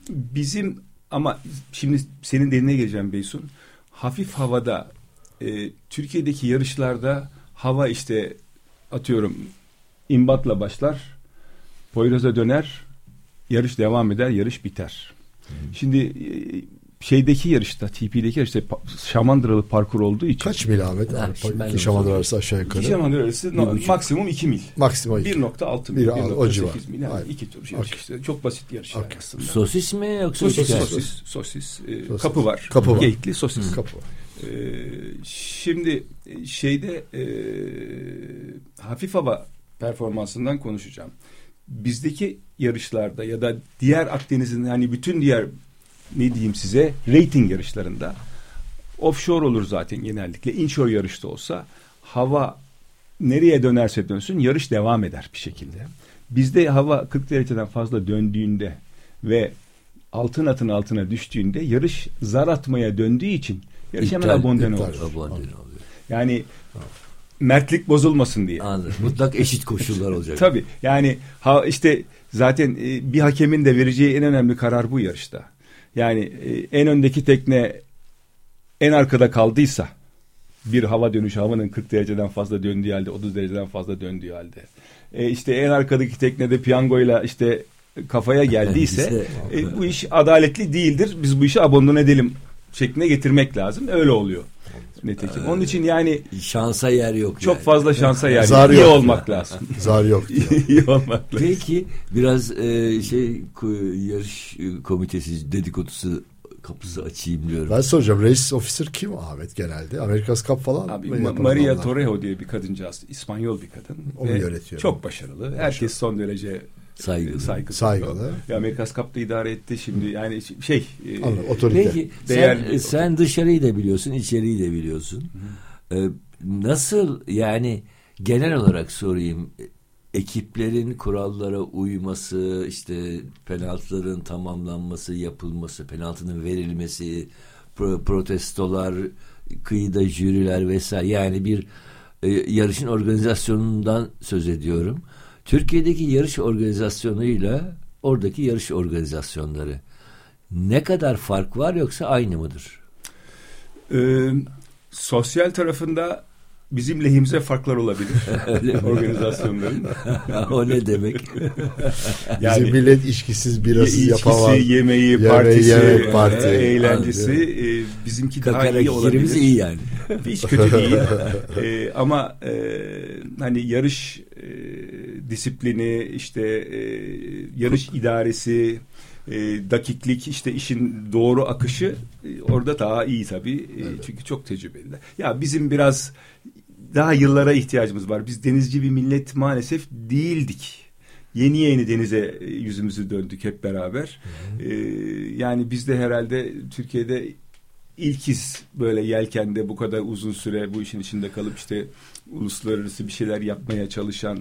Speaker 3: bizim ama şimdi senin dediğine geleceğim Beysun. Hafif havada e, Türkiye'deki yarışlarda hava işte atıyorum imbatla başlar. Poyraz'a döner. Yarış devam eder. Yarış biter. Şimdi e, şeydeki yarışta, TP'deki yarışta Şamandıralı parkur olduğu için
Speaker 2: Kaç mil Ahmet?
Speaker 1: Ha, de
Speaker 2: İki şamandıra arası aşağı yukarı.
Speaker 3: iki Şamandıra arası no- maksimum 2 mil.
Speaker 2: Maksimum iki.
Speaker 3: 1.6 mil,
Speaker 2: Bir- o civar.
Speaker 3: 1.8 mil yani
Speaker 2: Aynen.
Speaker 3: iki tur yarış
Speaker 2: Okey.
Speaker 3: işte. Çok basit yarışlar
Speaker 2: Okey.
Speaker 3: aslında.
Speaker 1: Sosis mi yoksa
Speaker 3: Sosis, sosis, sosis, e,
Speaker 2: Sosis.
Speaker 3: kapı var.
Speaker 2: Kapı var.
Speaker 3: Gate'li sosis.
Speaker 2: Kapı.
Speaker 3: Ee, şimdi e, şeyde e, hafif hava performansından konuşacağım. Bizdeki yarışlarda ya da diğer Akdeniz'in yani bütün diğer ne diyeyim size rating yarışlarında offshore olur zaten genellikle. Inshore yarışta olsa hava nereye dönerse dönsün yarış devam eder bir şekilde. Bizde hava 40 dereceden fazla döndüğünde ve altın atın altına düştüğünde yarış zar atmaya döndüğü için yarış hemen
Speaker 1: İptal,
Speaker 3: olur.
Speaker 1: Abondene oluyor.
Speaker 3: Yani mertlik bozulmasın diye.
Speaker 1: Anladım. Mutlak eşit koşullar olacak.
Speaker 3: Tabii yani ha işte zaten e, bir hakemin de vereceği en önemli karar bu yarışta. Yani e, en öndeki tekne en arkada kaldıysa bir hava dönüşü havanın 40 dereceden fazla döndüğü halde 30 dereceden fazla döndüğü halde e, işte en arkadaki teknede piyangoyla işte kafaya geldiyse e, bu iş adaletli değildir. Biz bu işi abandon edelim şekline getirmek lazım. Öyle oluyor. Nitekim. Onun için yani
Speaker 1: Şansa yer yok.
Speaker 3: çok
Speaker 1: yani.
Speaker 3: fazla şansa yani
Speaker 2: Zar
Speaker 3: iyi
Speaker 2: yok.
Speaker 3: olmak lazım.
Speaker 2: Zar yok
Speaker 3: iyi olmak lazım.
Speaker 1: Peki biraz e, şey yarış komitesi dedikodusu kapısı açayım diyorum.
Speaker 2: Ben soracağım race officer kim Ahmet genelde? Amerikas Cup falan
Speaker 3: Abi Ma- Maria
Speaker 2: adamlar?
Speaker 3: Torrejo diye bir kadıncağız. İspanyol bir kadın.
Speaker 2: Onu yönetiyor.
Speaker 3: Çok başarılı. Herkes son derece
Speaker 1: Saygılı.
Speaker 3: saygı
Speaker 2: Saygılı.
Speaker 3: Ve Amerikas Cup'ta idare etti şimdi. Yani şey e,
Speaker 2: Anladım, otorite.
Speaker 1: Peki sen,
Speaker 3: Değerli-
Speaker 1: sen dışarıyı da biliyorsun, içeriği de biliyorsun. Ee, nasıl yani genel olarak sorayım ekiplerin kurallara uyması, işte penaltıların tamamlanması, yapılması, penaltının verilmesi, pro- protestolar, kıyıda jüriler vesaire yani bir e, yarışın organizasyonundan söz ediyorum. Türkiye'deki yarış organizasyonuyla oradaki yarış organizasyonları ne kadar fark var yoksa aynı mıdır?
Speaker 3: e, sosyal tarafında bizim lehimize farklar olabilir.
Speaker 1: Öyle
Speaker 3: organizasyonların.
Speaker 1: o ne demek?
Speaker 2: Bizim millet içkisiz birasız
Speaker 3: İçkisi,
Speaker 2: yapamaz.
Speaker 3: yemeği,
Speaker 2: Yemeği,
Speaker 3: partisi,
Speaker 2: yemek, parti.
Speaker 3: e, eğlencesi
Speaker 2: Anladım.
Speaker 3: e, bizimki daha iyi olabilir.
Speaker 1: iyi yani.
Speaker 3: Hiç kötü değil. Ee, ama e, hani yarış e, disiplini işte e, yarış idaresi e, dakiklik işte işin doğru akışı e, orada daha iyi tabii. E, Çünkü çok tecrübeliler. Ya bizim biraz daha yıllara ihtiyacımız var. Biz denizci bir millet maalesef değildik. Yeni yeni denize e, yüzümüzü döndük hep beraber. Ee, yani biz de herhalde Türkiye'de ilkiz böyle yelkende bu kadar uzun süre bu işin içinde kalıp işte uluslararası bir şeyler yapmaya çalışan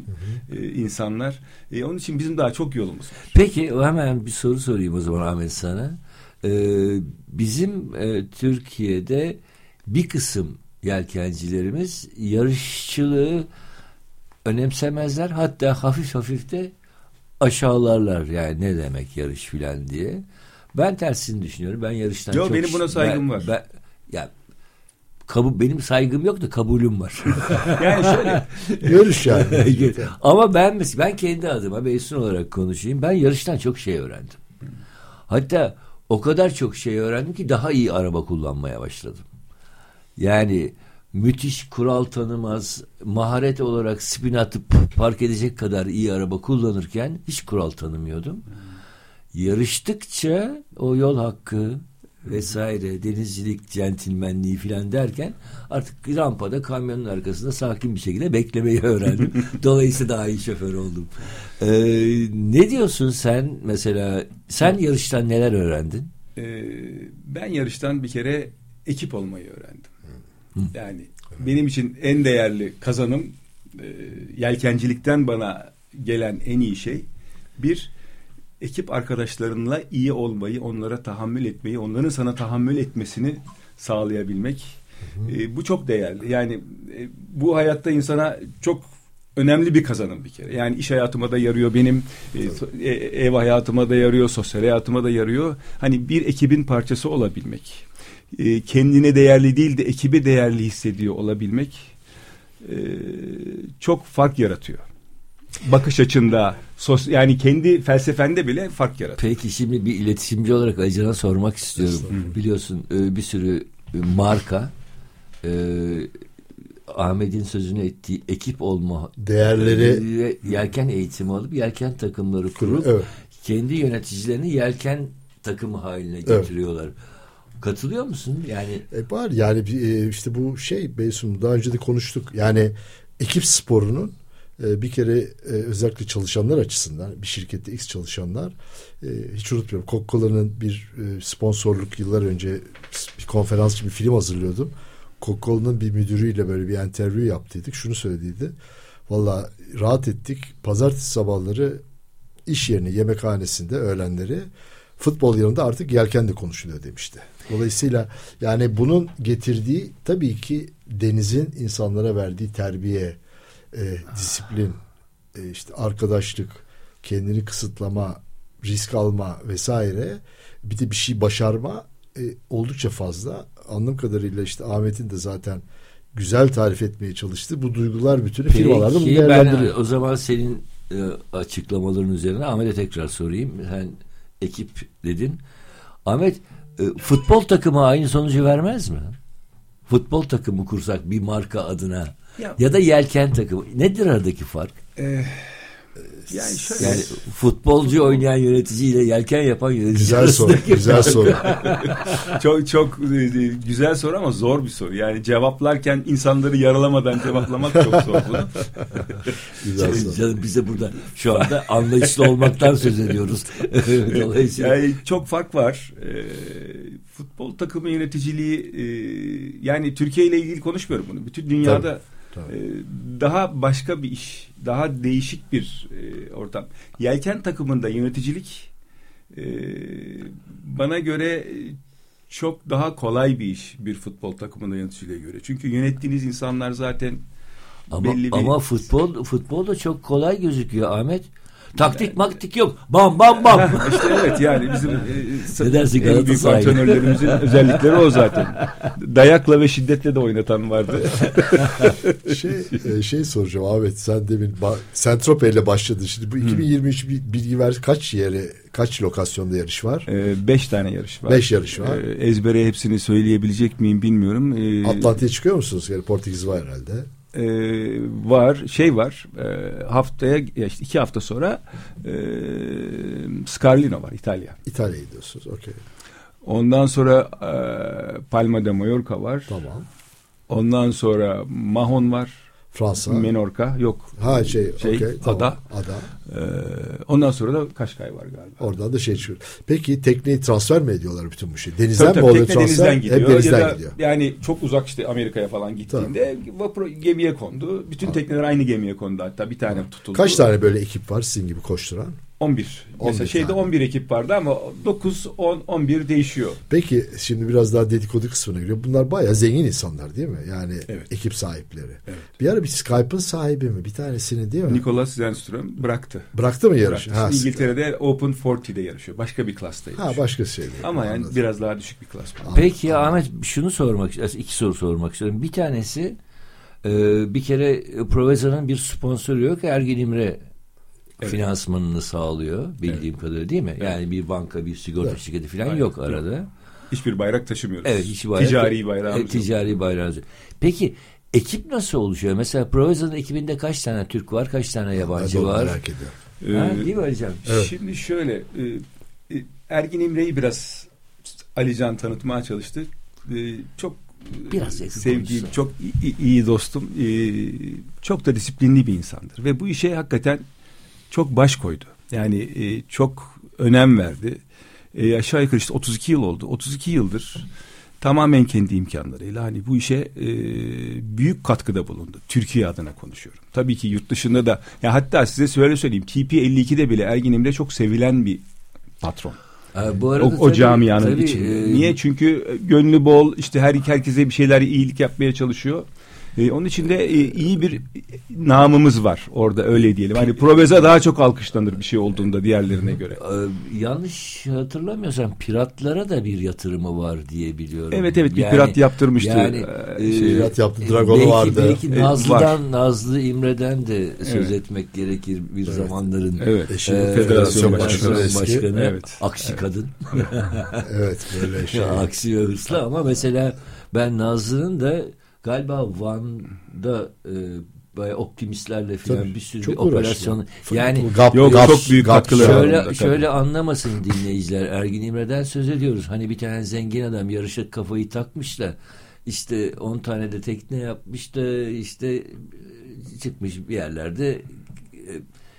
Speaker 3: e, insanlar. E, onun için bizim daha çok yolumuz var.
Speaker 1: Peki hemen bir soru sorayım o zaman Ahmet sana. Ee, bizim e, Türkiye'de bir kısım yelkencilerimiz yarışçılığı önemsemezler. Hatta hafif hafif de aşağılarlar yani ne demek yarış filan diye. Ben tersini düşünüyorum. Ben yarıştan
Speaker 3: Yo,
Speaker 1: çok...
Speaker 3: benim buna saygım
Speaker 1: ben-
Speaker 3: var.
Speaker 1: Ben, ya kabul, benim saygım yok da kabulüm var.
Speaker 3: Yani şöyle
Speaker 2: Görüş yani.
Speaker 1: Ama ben mes- ben kendi adıma Beysun olarak konuşayım. Ben yarıştan çok şey öğrendim. Hatta o kadar çok şey öğrendim ki daha iyi araba kullanmaya başladım. Yani müthiş kural tanımaz, maharet olarak spin atıp park edecek kadar iyi araba kullanırken hiç kural tanımıyordum. Yarıştıkça o yol hakkı vesaire denizcilik centilmenliği filan derken artık rampada kamyonun arkasında sakin bir şekilde beklemeyi öğrendim. Dolayısıyla daha iyi şoför oldum. Ee, ne diyorsun sen mesela sen yarıştan neler öğrendin?
Speaker 3: e, ben yarıştan bir kere ekip olmayı öğrendim. Yani benim için en değerli kazanım e, yelkencilikten bana gelen en iyi şey bir ekip arkadaşlarınla iyi olmayı, onlara tahammül etmeyi, onların sana tahammül etmesini sağlayabilmek. E, bu çok değerli. Yani e, bu hayatta insana çok önemli bir kazanım bir kere. Yani iş hayatıma da yarıyor benim, e, e, ev hayatıma da yarıyor, sosyal hayatıma da yarıyor. Hani bir ekibin parçası olabilmek, e, kendine değerli değil de ekibe değerli hissediyor olabilmek e, çok fark yaratıyor. Bakış açında sos yani kendi felsefende bile fark yaratıyor.
Speaker 1: Peki şimdi bir iletişimci olarak Acın'a sormak istiyorum. Biliyorsun e, bir sürü e, marka e, Ahmet'in sözünü ettiği ekip olma
Speaker 2: Değerleri-
Speaker 1: e, yelken eğitimi alıp yelken takımları kurup
Speaker 2: Evet.
Speaker 1: kendi yöneticilerini yelken takımı haline getiriyorlar. Katılıyor musun? Yani
Speaker 2: E var yani bir, işte bu şey Beysun daha önce de konuştuk. Yani ekip sporunun e, bir kere e, özellikle çalışanlar açısından bir şirkette X çalışanlar e, hiç unutmuyorum. Coca-Cola'nın bir e, sponsorluk yıllar önce bir konferans için bir film hazırlıyordum. Coca-Cola'nın bir müdürüyle böyle bir interview yaptıydık. Şunu söylediydi. Valla rahat ettik. Pazartesi sabahları iş yerine yemekhanesinde öğlenleri futbol yanında artık yelken de konuşuluyor demişti. Dolayısıyla yani bunun getirdiği tabii ki denizin insanlara verdiği terbiye, e, disiplin, e, işte arkadaşlık, kendini kısıtlama, risk alma vesaire bir de bir şey başarma e, oldukça fazla. Anladığım kadarıyla işte Ahmet'in de zaten güzel tarif etmeye çalıştığı bu duygular bütünü firmalarda bunu
Speaker 1: Peki, ben
Speaker 2: değerlendiriyor.
Speaker 1: o zaman senin e, açıklamaların üzerine Ahmet'e tekrar sorayım. Sen ekip dedin. Ahmet e, futbol takımı aynı sonucu vermez mi? Futbol takımı kursak bir marka adına
Speaker 3: Ya-
Speaker 1: ya, da yelken takımı. Nedir aradaki fark?
Speaker 3: Yani şöyle
Speaker 1: Yani futbolcu oynayan yöneticiyle yelken yapan yönetici
Speaker 2: Güzel soru, güzel soru.
Speaker 3: çok çok e, e, güzel soru ama zor bir soru. Yani cevaplarken insanları yaralamadan cevaplamak çok zor bunu.
Speaker 2: Güzel
Speaker 1: Canım,
Speaker 2: soru.
Speaker 1: canım bize burada şu anda anlayışlı olmaktan söz ediyoruz. Dolayısıyla
Speaker 3: Yani çok fark var. Ee, futbol takımı yöneticiliği e, yani Türkiye ile ilgili konuşmuyorum bunu. Bütün dünyada
Speaker 2: Tabii,
Speaker 3: e, daha başka bir iş, daha değişik bir e, ortam. Yelken takımında yöneticilik e, bana göre çok daha kolay bir iş bir futbol takımında yöneticiliğe göre. Çünkü yönettiğiniz insanlar zaten
Speaker 1: Ama,
Speaker 3: belli bir
Speaker 1: ama futbol futbol da çok kolay gözüküyor Ahmet. Taktik maktik yok. Bam bam bam.
Speaker 3: işte evet yani bizim e,
Speaker 1: Ne dersin
Speaker 3: en büyük antrenörlerimizin özellikleri o zaten. Dayakla ve şiddetle de oynatan vardı.
Speaker 2: şey e, şey soracağım Ahmet sen demin Sentrope ile başladın. Şimdi bu 2023 bir bilgi ver kaç yere kaç lokasyonda yarış var?
Speaker 3: Ee, beş tane yarış var.
Speaker 2: Beş yarış var.
Speaker 3: Ee, ezbere hepsini söyleyebilecek miyim bilmiyorum. Ee,
Speaker 2: Atlantik'e çıkıyor musunuz? Yani Portekiz var herhalde.
Speaker 3: E, var şey var e, haftaya ya işte iki hafta sonra e, Scarlino var İtalya.
Speaker 2: İtalya'ya gidiyorsunuz. Okey.
Speaker 3: Ondan sonra e, Palma de Mallorca var.
Speaker 2: Tamam.
Speaker 3: Ondan sonra Mahon var.
Speaker 2: Fransa.
Speaker 3: Menorca yok.
Speaker 2: ha şey,
Speaker 3: şey
Speaker 2: okey. Tamam.
Speaker 3: ada.
Speaker 2: Ada.
Speaker 3: Ee, ondan sonra da Kaşkay var galiba.
Speaker 2: Oradan da şey çıkıyor. Peki tekneyi transfer mi ediyorlar bütün bu şey? Denizden
Speaker 3: Tabii,
Speaker 2: mi
Speaker 3: tabii,
Speaker 2: oluyor
Speaker 3: tekne
Speaker 2: transfer?
Speaker 3: denizden gidiyor.
Speaker 2: Hep denizden
Speaker 3: ya da
Speaker 2: gidiyor.
Speaker 3: Yani çok uzak işte Amerika'ya falan gittiğinde vapur gemiye kondu. Bütün tekneler aynı gemiye kondu hatta bir tane tutuldu.
Speaker 2: Kaç tane böyle ekip var sizin gibi koşturan?
Speaker 3: 11.
Speaker 2: 11
Speaker 3: Mesela şeyde
Speaker 2: tane.
Speaker 3: 11 ekip vardı ama 9, 10, 11 değişiyor.
Speaker 2: Peki şimdi biraz daha dedikodu kısmına giriyor. Bunlar bayağı zengin insanlar değil mi? Yani
Speaker 3: Evet.
Speaker 2: ekip sahipleri.
Speaker 3: Evet.
Speaker 2: Bir ara bir Skype'ın sahibi mi? Bir tanesini değil mi?
Speaker 3: Nicholas Zenström bıraktı.
Speaker 2: Bıraktı mı yarışı?
Speaker 3: Bıraktı.
Speaker 2: Ha,
Speaker 3: İngiltere'de Open 40'de yarışıyor. Başka bir klasta
Speaker 2: ha
Speaker 3: yarışıyor.
Speaker 2: başka şey değil.
Speaker 3: Ama yani
Speaker 2: Anladım.
Speaker 3: biraz daha düşük bir klas.
Speaker 1: Peki ya Ahmet şunu sormak istiyorum. iki soru sormak istiyorum. Bir tanesi e, bir kere Proveza'nın bir sponsoru yok. Ergin İmre
Speaker 3: Evet.
Speaker 1: finansmanını sağlıyor bildiğim kadarıyla değil mi? Yani bir banka, bir sigorta
Speaker 2: Evet.
Speaker 1: şirketi falan
Speaker 3: Aynen.
Speaker 1: yok arada.
Speaker 3: Hiçbir bayrak taşımıyoruz.
Speaker 1: Evet, hiç bayrak-
Speaker 3: Ticari bayrağımız
Speaker 1: E,
Speaker 3: yok.
Speaker 1: ticari bayrağımız yok. Peki ekip nasıl oluşuyor? Mesela Proveza'nın ekibinde kaç tane Türk var, kaç tane yabancı
Speaker 2: onu
Speaker 1: var?
Speaker 2: merak ediyorum.
Speaker 1: Ha,
Speaker 3: Ee,
Speaker 1: değil mi Alican?
Speaker 2: Evet.
Speaker 3: Şimdi şöyle e, e, Ergin İmre'yi biraz Alican tanıtmaya çalıştı. E, çok
Speaker 1: Biraz
Speaker 3: sevdiğim,
Speaker 1: konuşsa.
Speaker 3: çok iyi, iyi dostum, e, çok da disiplinli bir insandır ve bu işe hakikaten çok baş koydu. Yani e, çok önem verdi. E, aşağı yukarı işte 32 yıl oldu. 32 yıldır tamamen kendi imkanlarıyla hani bu işe e, büyük katkıda bulundu. Türkiye adına konuşuyorum. Tabii ki yurt dışında da ya hatta size şöyle söyleyeyim TP52'de bile Ergin İmre çok sevilen bir patron.
Speaker 1: Bu
Speaker 3: O,
Speaker 1: arada
Speaker 3: o
Speaker 1: tabii-
Speaker 3: camianın
Speaker 1: tabii,
Speaker 3: içinde.
Speaker 1: e,
Speaker 3: Niye? Çünkü gönlü bol işte her herkese bir şeyler iyilik yapmaya çalışıyor. E, onun için de e, iyi bir namımız var orada öyle diyelim. Hani Proveza daha çok alkışlanır bir şey olduğunda diğerlerine göre.
Speaker 1: Ee, yanlış hatırlamıyorsam piratlara da bir yatırımı var diye biliyorum.
Speaker 3: Evet, evet, bir pirat yaptırmıştı.
Speaker 1: Yani,
Speaker 3: Ee,
Speaker 1: e,
Speaker 2: Pirat yaptı, Dragon'u
Speaker 1: belki,
Speaker 2: vardı.
Speaker 1: Belki
Speaker 3: E,
Speaker 1: Nazlı'dan, Nazlı İmre'den de söz
Speaker 3: Evet.
Speaker 1: etmek gerekir bir zamanların.
Speaker 3: Evet.
Speaker 2: Eşi
Speaker 1: e,
Speaker 2: federasyon
Speaker 1: federasyon
Speaker 2: başkanı eski.
Speaker 1: başkanı,
Speaker 3: Evet.
Speaker 1: aksi kadın.
Speaker 2: Evet böyle şey.
Speaker 1: aksi ve hırslı ama mesela ben Nazlı'nın da galiba Van'da e, bayağı optimistlerle falan
Speaker 2: Tabii,
Speaker 1: bir sürü
Speaker 2: çok
Speaker 1: bir operasyon. Yani
Speaker 2: Gap,
Speaker 3: Yok,
Speaker 2: gap,
Speaker 3: çok büyük katkıları var.
Speaker 1: Şöyle şöyle anlamasın dinleyiciler. Ergin İmre'den söz ediyoruz. Hani bir tane zengin adam yarışa kafayı takmış da işte 10 tane de tekne yapmış da işte e, çıkmış bir yerlerde e,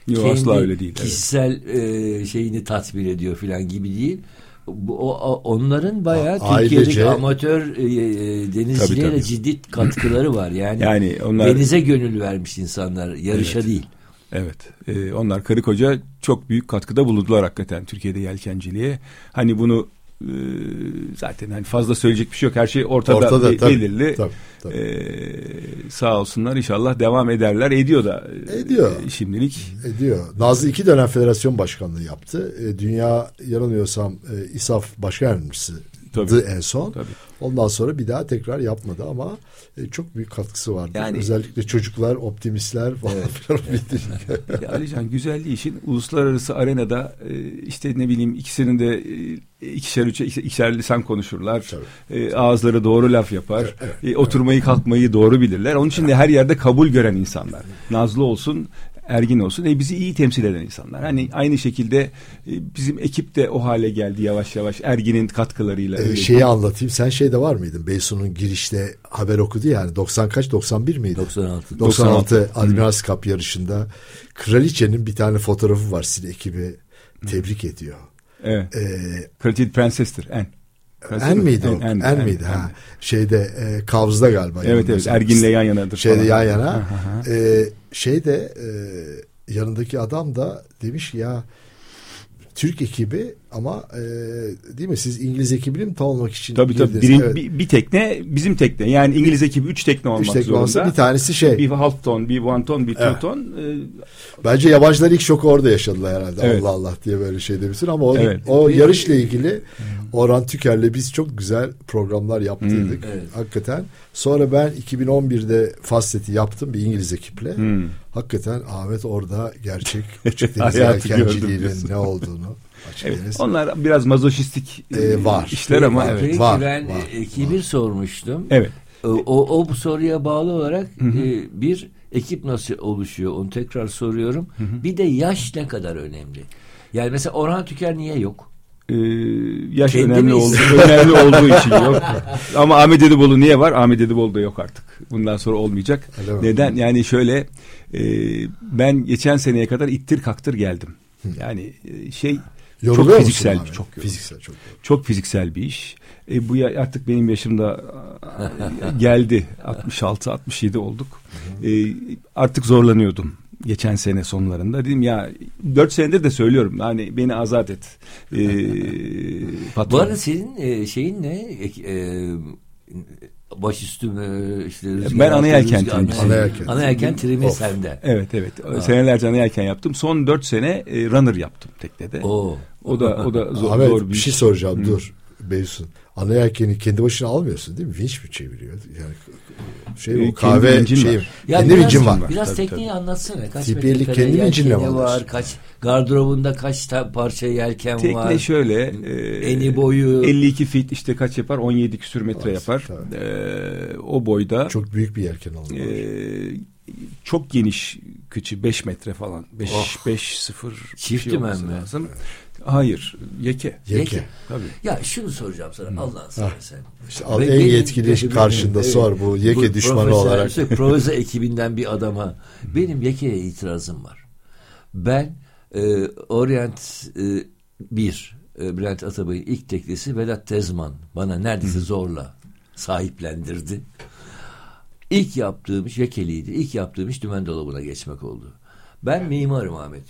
Speaker 3: Yok, asla öyle değil, evet.
Speaker 1: Kişisel e, şeyini tatbir ediyor filan gibi değil. Bu, o, onların bayağı
Speaker 2: A-
Speaker 1: Türkiye'deki
Speaker 2: ailece-
Speaker 1: amatör e, e, denizciliğe
Speaker 3: Tabii,
Speaker 1: ciddi katkıları var. Yani,
Speaker 3: Yani onlar
Speaker 1: denize gönül vermiş insanlar. Yarışa
Speaker 3: Evet.
Speaker 1: değil.
Speaker 3: Evet. Ee, onlar karı koca çok büyük katkıda bulundular hakikaten Türkiye'de yelkenciliğe. Hani bunu e, zaten hani fazla söyleyecek bir şey yok. Her şey ortada,
Speaker 2: Ortada,
Speaker 3: be-
Speaker 2: tabii,
Speaker 3: belirli.
Speaker 2: tabii, tabii.
Speaker 3: Ee, sağ olsunlar inşallah devam ederler. Ediyor da. e,
Speaker 2: Ediyor.
Speaker 3: Şimdilik.
Speaker 2: ediyor. Nazlı iki dönem federasyon başkanlığı yaptı. E, dünya yanılmıyorsam e, İSAF başkan yardımcısı
Speaker 3: Tabii.
Speaker 2: en son.
Speaker 3: Tabii.
Speaker 2: Ondan sonra bir daha tekrar yapmadı ama e, çok büyük katkısı vardı.
Speaker 3: Yani-
Speaker 2: Özellikle çocuklar, optimistler falan filan.
Speaker 3: Ya Alican güzelliği işin uluslararası arenada e, işte ne bileyim ikisinin de e, ikişer üçe ikişer, lisan konuşurlar.
Speaker 2: Tabii.
Speaker 3: E, ağızları doğru laf yapar. E, oturmayı kalkmayı doğru bilirler. Onun için de her yerde kabul gören insanlar. Nazlı olsun Ergin olsun e, bizi iyi temsil eden insanlar. Hani aynı şekilde e, bizim ekip de o hale geldi yavaş yavaş Ergin'in katkılarıyla.
Speaker 2: Ee, şeyi anlatayım. Sen şeyde var mıydın? Beysun'un girişte haber okudu yani. 90 kaç? 91 miydi?
Speaker 1: 96.
Speaker 2: 96 Admirals Cup yarışında kraliçenin bir tane fotoğrafı var sizin ekibi tebrik ediyor.
Speaker 3: Evet.
Speaker 2: Ee,
Speaker 3: Kraliçe prensestir. En.
Speaker 2: En
Speaker 3: mi?
Speaker 2: miydi o? En,
Speaker 3: en,
Speaker 2: miydi?
Speaker 3: en.
Speaker 2: ha. Şeyde e, Kavz'da galiba.
Speaker 3: Evet evet. Ergin'le yan yanadır.
Speaker 2: Şeyde
Speaker 3: falan.
Speaker 2: yan yana.
Speaker 3: Hı hı hı.
Speaker 2: Ee, şeyde e, yanındaki adam da demiş ya Türk ekibi ama e, değil mi siz İngiliz ekibini mi tamamlamak için
Speaker 3: Tabii tabii. Birin,
Speaker 2: Evet.
Speaker 3: bir, bir tekne bizim tekne. Yani İngiliz ekibi üç tekne olmak
Speaker 2: Üç tekne
Speaker 3: zorunda.
Speaker 2: olsa bir tanesi şey.
Speaker 3: Bir half ton, bir one ton, bir two
Speaker 2: Evet.
Speaker 3: ton. Ee,
Speaker 2: Bence yabancılar ilk şoku orada yaşadılar herhalde.
Speaker 3: Evet.
Speaker 2: Allah Allah diye böyle şey demişsin ama o,
Speaker 3: Evet.
Speaker 2: o yarışla ilgili Orhan Tüker'le biz çok güzel programlar yaptırdık.
Speaker 1: Hmm. Evet.
Speaker 2: Hakikaten. Sonra ben 2011'de Faslet'i yaptım bir İngiliz ekiple.
Speaker 3: hmm.
Speaker 2: Hakikaten Ahmet orada gerçek açık deniz ne olduğunu
Speaker 3: Evet. Onlar biraz mazoşistik e,
Speaker 2: Ee, var.
Speaker 3: işler ama
Speaker 2: Evet.
Speaker 1: Peki
Speaker 2: var,
Speaker 1: ben
Speaker 2: var,
Speaker 1: e, ekibir sormuştum.
Speaker 3: evet.
Speaker 1: O, o, o bu soruya bağlı olarak e, bir ekip nasıl oluşuyor onu tekrar soruyorum. Bir de yaş ne kadar önemli? Yani mesela Orhan Tüker niye yok?
Speaker 3: Ee, yaş
Speaker 1: Kendi
Speaker 3: önemli oldu, önemli olduğu için yok. Ama Ahmet Edibolu niye var? Ahmet Edibolu da yok artık. Bundan sonra olmayacak.
Speaker 2: Öyle mi?
Speaker 3: Neden? Yani şöyle e, ben geçen seneye kadar ittir kaktır geldim. Yani e, şey
Speaker 2: Yoruluyor
Speaker 3: çok fiziksel,
Speaker 2: Ahmet?
Speaker 3: çok
Speaker 2: fiziksel çok.
Speaker 3: Çok fiziksel bir iş. E, bu ya, artık benim yaşımda a, geldi. 66-67 olduk. E, artık zorlanıyordum geçen sene sonlarında. Dedim ya 4 senedir de söylüyorum. Hani beni azat et. E, patron.
Speaker 1: Bu arada senin e, şeyin ne? E, e, başüstü mü? Işte rüzgar
Speaker 3: Ben ana
Speaker 1: altı,
Speaker 3: yelken
Speaker 1: rüzgar-
Speaker 3: trimcisi.
Speaker 2: Ana yelken.
Speaker 1: Ana yelken trimi
Speaker 2: Of.
Speaker 1: sende.
Speaker 3: Evet evet. Senelerce ana yelken yaptım. Son 4 sene e, runner yaptım teknede.
Speaker 1: Oo.
Speaker 3: O da o da zor,
Speaker 2: Ahmet
Speaker 3: zor bir,
Speaker 2: bir şey soracağım dur. Beysun. Ana yelkeni kendi başına almıyorsun değil mi? Vinç mi çeviriyor? Yani şey o
Speaker 3: kendi
Speaker 2: kahve şey.
Speaker 3: var.
Speaker 1: Ya
Speaker 2: kendi
Speaker 1: biraz,
Speaker 2: vincin var.
Speaker 1: Biraz
Speaker 3: Tabii,
Speaker 1: tekniği anlatsana. Kaç metrekare
Speaker 2: kendi vincinle mi
Speaker 1: var? Kaç gardırobunda kaç ta- parça yelken
Speaker 3: Tekne
Speaker 1: var?
Speaker 3: şöyle e,
Speaker 1: Eni boyu
Speaker 3: 52 fit işte kaç yapar 17 küsür metre
Speaker 2: Evet,
Speaker 3: yapar
Speaker 2: tabii.
Speaker 3: E, o boyda
Speaker 2: Çok büyük bir yelken alıyor.
Speaker 3: e, çok geniş kıçı 5 metre falan 5
Speaker 1: Oh.
Speaker 3: 5 0
Speaker 1: Çift dümen mi?
Speaker 3: lazım. Hayır yeke.
Speaker 2: Yelken.
Speaker 3: Tabii.
Speaker 1: Ya şunu soracağım sana Allah'ın seversen.
Speaker 2: İşte al, en
Speaker 1: benim-
Speaker 2: yetkili
Speaker 1: benim-
Speaker 2: karşında
Speaker 1: evet,
Speaker 2: sor bu yeke düşmanı
Speaker 1: profesyonel-
Speaker 2: olarak.
Speaker 1: işte Proza ekibinden bir adama benim Yeke'ye itirazım var. Ben e, Orient e, bir e, Bülent Atabay'ın ilk teknesi Vedat Tezman bana neredeyse zorla sahiplendirdi. İlk yaptığım iş Yekeliydi. İlk yaptığım iş dümen dolabına geçmek oldu. Ben mimarım Ahmet.